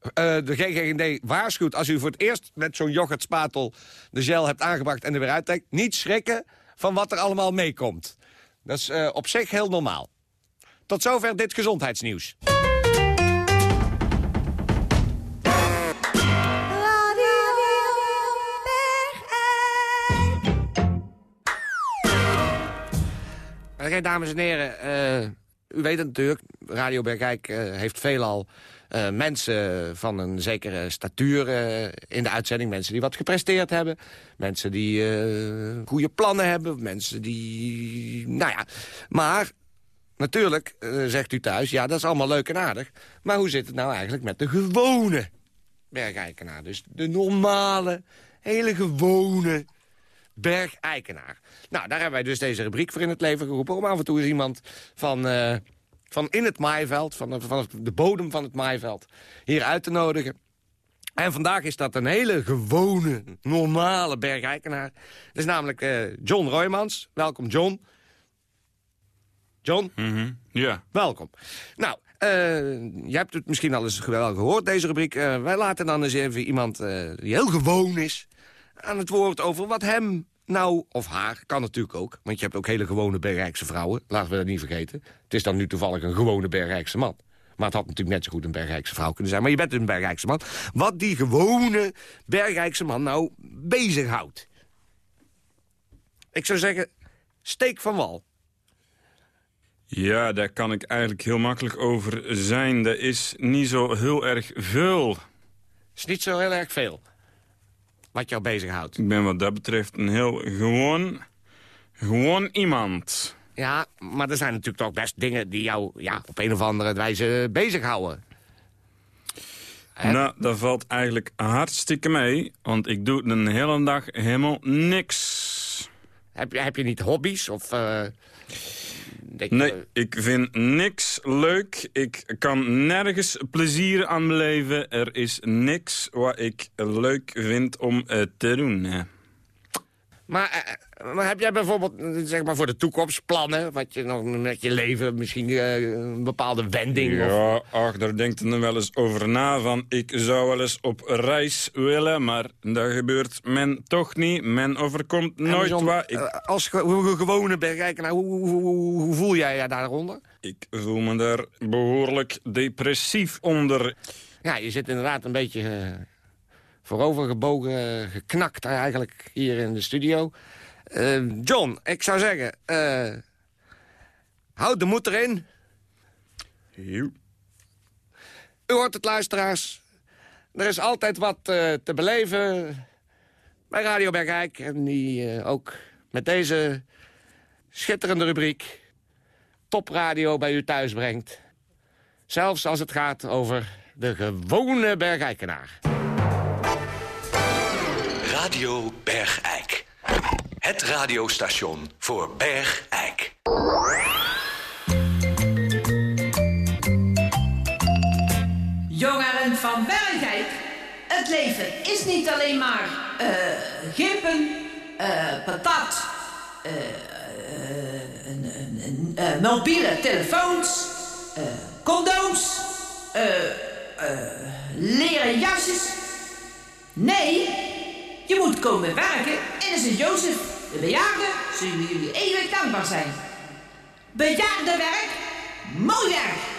Eh, de GGD waarschuwt als u voor het eerst met zo'n yoghurtspatel de gel hebt aangebracht en er weer uittrekt, niet schrikken van wat er allemaal meekomt. Dat is eh, op zich heel normaal. Tot zover dit gezondheidsnieuws. Dames en heren, eh, u weet het natuurlijk, Radio Bergijk eh, heeft veelal eh, mensen van een zekere statuur in de uitzending. Mensen die wat gepresteerd hebben. Mensen die eh, goede plannen hebben. Mensen die... Nou ja, maar natuurlijk, zegt u thuis, ja, dat is allemaal leuk en aardig. Maar hoe zit het nou eigenlijk met de gewone bergijkenaar? Dus de normale, hele gewone bergijkenaar. Nou, daar hebben wij dus deze rubriek voor in het leven geroepen... om af en toe eens iemand van, eh, van in het maaiveld, van, van de bodem van het maaiveld... hier uit te nodigen. En vandaag is dat een hele gewone, normale bergijkenaar. Dat is namelijk eh, John Roymans. Welkom, John. John? Ja. Welkom. Nou, eh, je hebt het misschien al eens wel gehoord, deze rubriek. Wij laten dan eens even iemand die heel gewoon is... aan het woord over wat hem nou, of haar, kan natuurlijk ook. Want je hebt ook hele gewone Bergrijkse vrouwen. Laten we dat niet vergeten. Het is dan nu toevallig een gewone Bergrijkse man. Maar het had natuurlijk net zo goed een Bergrijkse vrouw kunnen zijn. Maar je bent een Bergrijkse man. Wat die gewone Bergrijkse man nou bezighoudt. Ik zou zeggen, steek van wal. Ja, daar kan ik eigenlijk heel makkelijk over zijn. Dat is niet zo heel erg veel. is niet zo heel erg veel. Wat jou bezighoudt. Ik ben wat dat betreft een heel gewoon, gewoon iemand. Ja, maar er zijn natuurlijk toch best dingen die jou ja, op een of andere wijze bezighouden. Hè? Nou, dat valt eigenlijk hartstikke mee. Want ik doe een hele dag helemaal niks. Heb je, heb je niet hobby's? Of, eh, Nee, ik vind niks leuk. Ik kan nergens plezier aan beleven. Er is niks wat ik leuk vind om eh, te doen. Maar, eh, maar heb jij bijvoorbeeld, zeg maar voor de toekomst, plannen? Wat je nog met je leven, misschien eh, een bepaalde wending? Of... Ja, ach, daar denkt er wel eens over na. Van, ik zou wel eens op reis willen, maar dat gebeurt men toch niet. Men overkomt nooit wat. Ik, eh, Als ge- gewone bergrijkenaar, hoe, hoe, hoe, hoe voel jij je daaronder? ik voel me daar behoorlijk depressief onder. Ja, je zit inderdaad een beetje voorovergebogen, eh, geknakt eigenlijk hier in de studio. Eh, John, ik zou zeggen, eh, houd de moed erin. U hoort het, luisteraars. Er is altijd wat eh, te beleven bij Radio Bergijk. En die ook met deze schitterende rubriek... topradio bij u thuis brengt. Zelfs als het gaat over de gewone bergijkenaar. Radio Bergijk. Het radiostation voor Bergijk. Jongeren van Bergijk, het leven is niet alleen maar gimpen, eh, patat, eh, een, eh, mobiele telefoons, condooms, leren jasjes. Nee, je moet komen werken in de Sint-Jozef. De bejaarden zullen jullie eeuwig dankbaar zijn. Bejaardenwerk, mooi werk.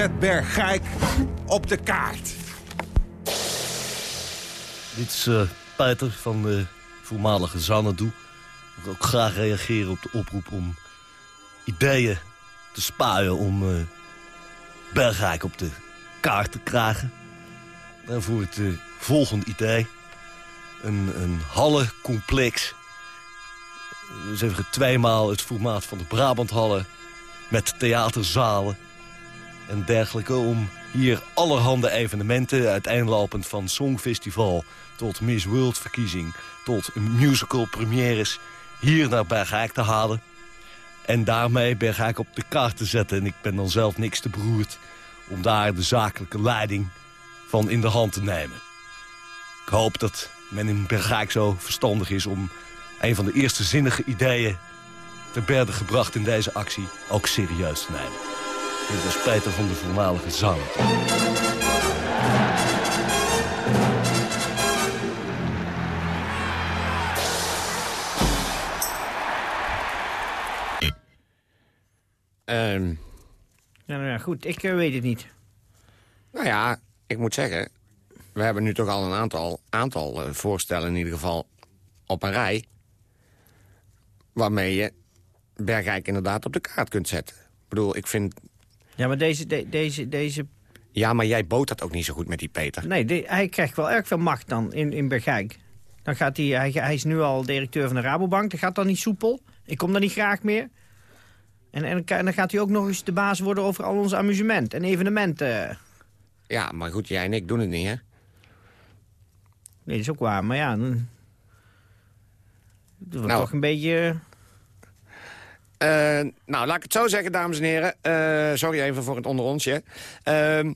Zet Bergijk op de kaart. Dit is Peter van de voormalige Xanadu. Ik wil ook graag reageren op de oproep om ideeën te spuien... om Bergrijk op de kaart te krijgen. Daarvoor het eh, volgende idee. Een, een hallencomplex. Dus even tweemaal het formaat van de Brabanthallen... met theaterzalen en dergelijke... om hier allerhande evenementen, uiteenlopend van Songfestival... tot Miss World verkiezing, tot musical premières... hier naar Bergijk te halen. En daarmee Bergijk op de kaart te zetten. En ik ben dan zelf niks te beroerd om daar de zakelijke leiding van in de hand te nemen. Ik hoop dat men in Bergijk zo verstandig is om een van de eerste zinnige ideeën... te berde gebracht in deze actie ook serieus te nemen. Was Peter van de voormalige zang. Ehm, Ja, nou ja, goed, ik eh, weet het niet. nou ja, ik moet zeggen... we hebben nu toch al een aantal, aantal eh, voorstellen in ieder geval op een rij... waarmee je Bergijk inderdaad op de kaart kunt zetten. Ik bedoel, ik vind... Ja, maar deze, de- deze, deze... Ja, maar jij bood dat ook niet zo goed met die Peter. Nee, hij krijgt wel erg veel macht dan in, in Bergijk. Dan gaat hij, hij, hij is nu al directeur van de Rabobank. Dat gaat dan niet soepel. Ik kom dan niet graag meer. En, en, en dan gaat hij ook nog eens de baas worden over al ons amusement en evenementen. Ja, maar goed, jij en ik doen het niet, hè? Nee, dat is ook waar. Maar ja, dan... Dat wordt Nou. toch een beetje... Eh, nou, laat ik het zo zeggen, dames en heren. Eh, sorry even voor het onder onsje. Ehm,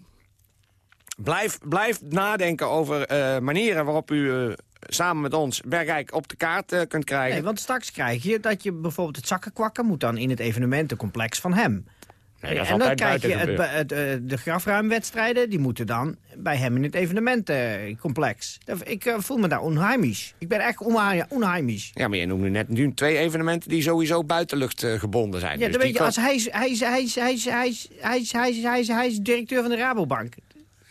blijf, blijf nadenken over eh, manieren waarop u samen met ons Bergijk op de kaart kunt krijgen. Nee, want straks krijg je dat je bijvoorbeeld het zakkenkwakken moet dan in het evenementencomplex van hem. En dan krijg je het, het, eh, de grafruimwedstrijden, die moeten dan bij hem in het evenementencomplex. Ik eh, voel me daar onheimisch. Ik ben echt onheimisch. Ja, maar je noemde net nu twee evenementen die sowieso buitenlucht eh, gebonden zijn. Ja, dus dan weet je, als hij is directeur van de Rabobank.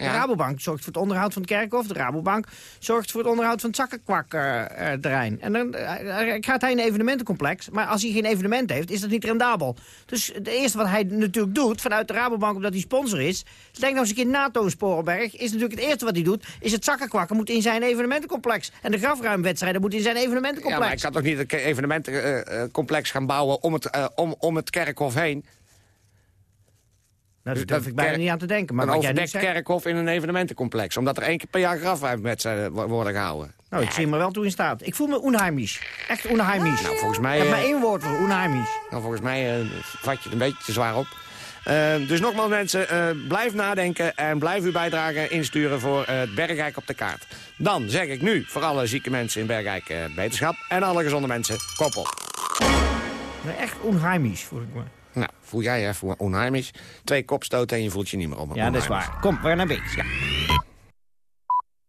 De Ja. Rabobank zorgt voor het onderhoud van het kerkhof. De Rabobank zorgt voor het onderhoud van het zakkenkwak-terrein. en dan eh, gaat hij in een evenementencomplex. Maar als hij geen evenement heeft, is dat niet rendabel. Dus het eerste wat hij natuurlijk doet vanuit de Rabobank, omdat hij sponsor is... denk nou eens een keer NATO in Sporenberg. Is natuurlijk het eerste wat hij doet, is het zakkenkwakken moet in zijn evenementencomplex. En de grafruimwedstrijden moeten in zijn Ja, evenementencomplex. maar ik kan toch niet een evenementencomplex gaan bouwen om het, eh, om, om het kerkhof heen? Nou, daar Dat durf ik bijna niet aan te denken. Maar een overdekt kerkhof in een evenementencomplex. Omdat er één keer per jaar wo- worden gehouden. Nou, ik zie me wel toe in staat. Ik voel me onheimisch. Echt onheimisch. Nou, volgens mij... Ik heb eh, maar één woord voor onheimisch. Nou, volgens mij eh, vat je het een beetje te zwaar op. Eh, dus nogmaals mensen, blijf nadenken en blijf uw bijdrage insturen voor het Bergrijk op de kaart. Dan zeg ik nu voor alle zieke mensen in Bergrijk beterschap en alle gezonde mensen, kop op. Echt onheimisch voel ik me. Nou, voel jij je even onheimisch. Twee kopstoten en je voelt je niet meer op. Ja, dat is waar. Kom, we gaan naar Beeks. Ja.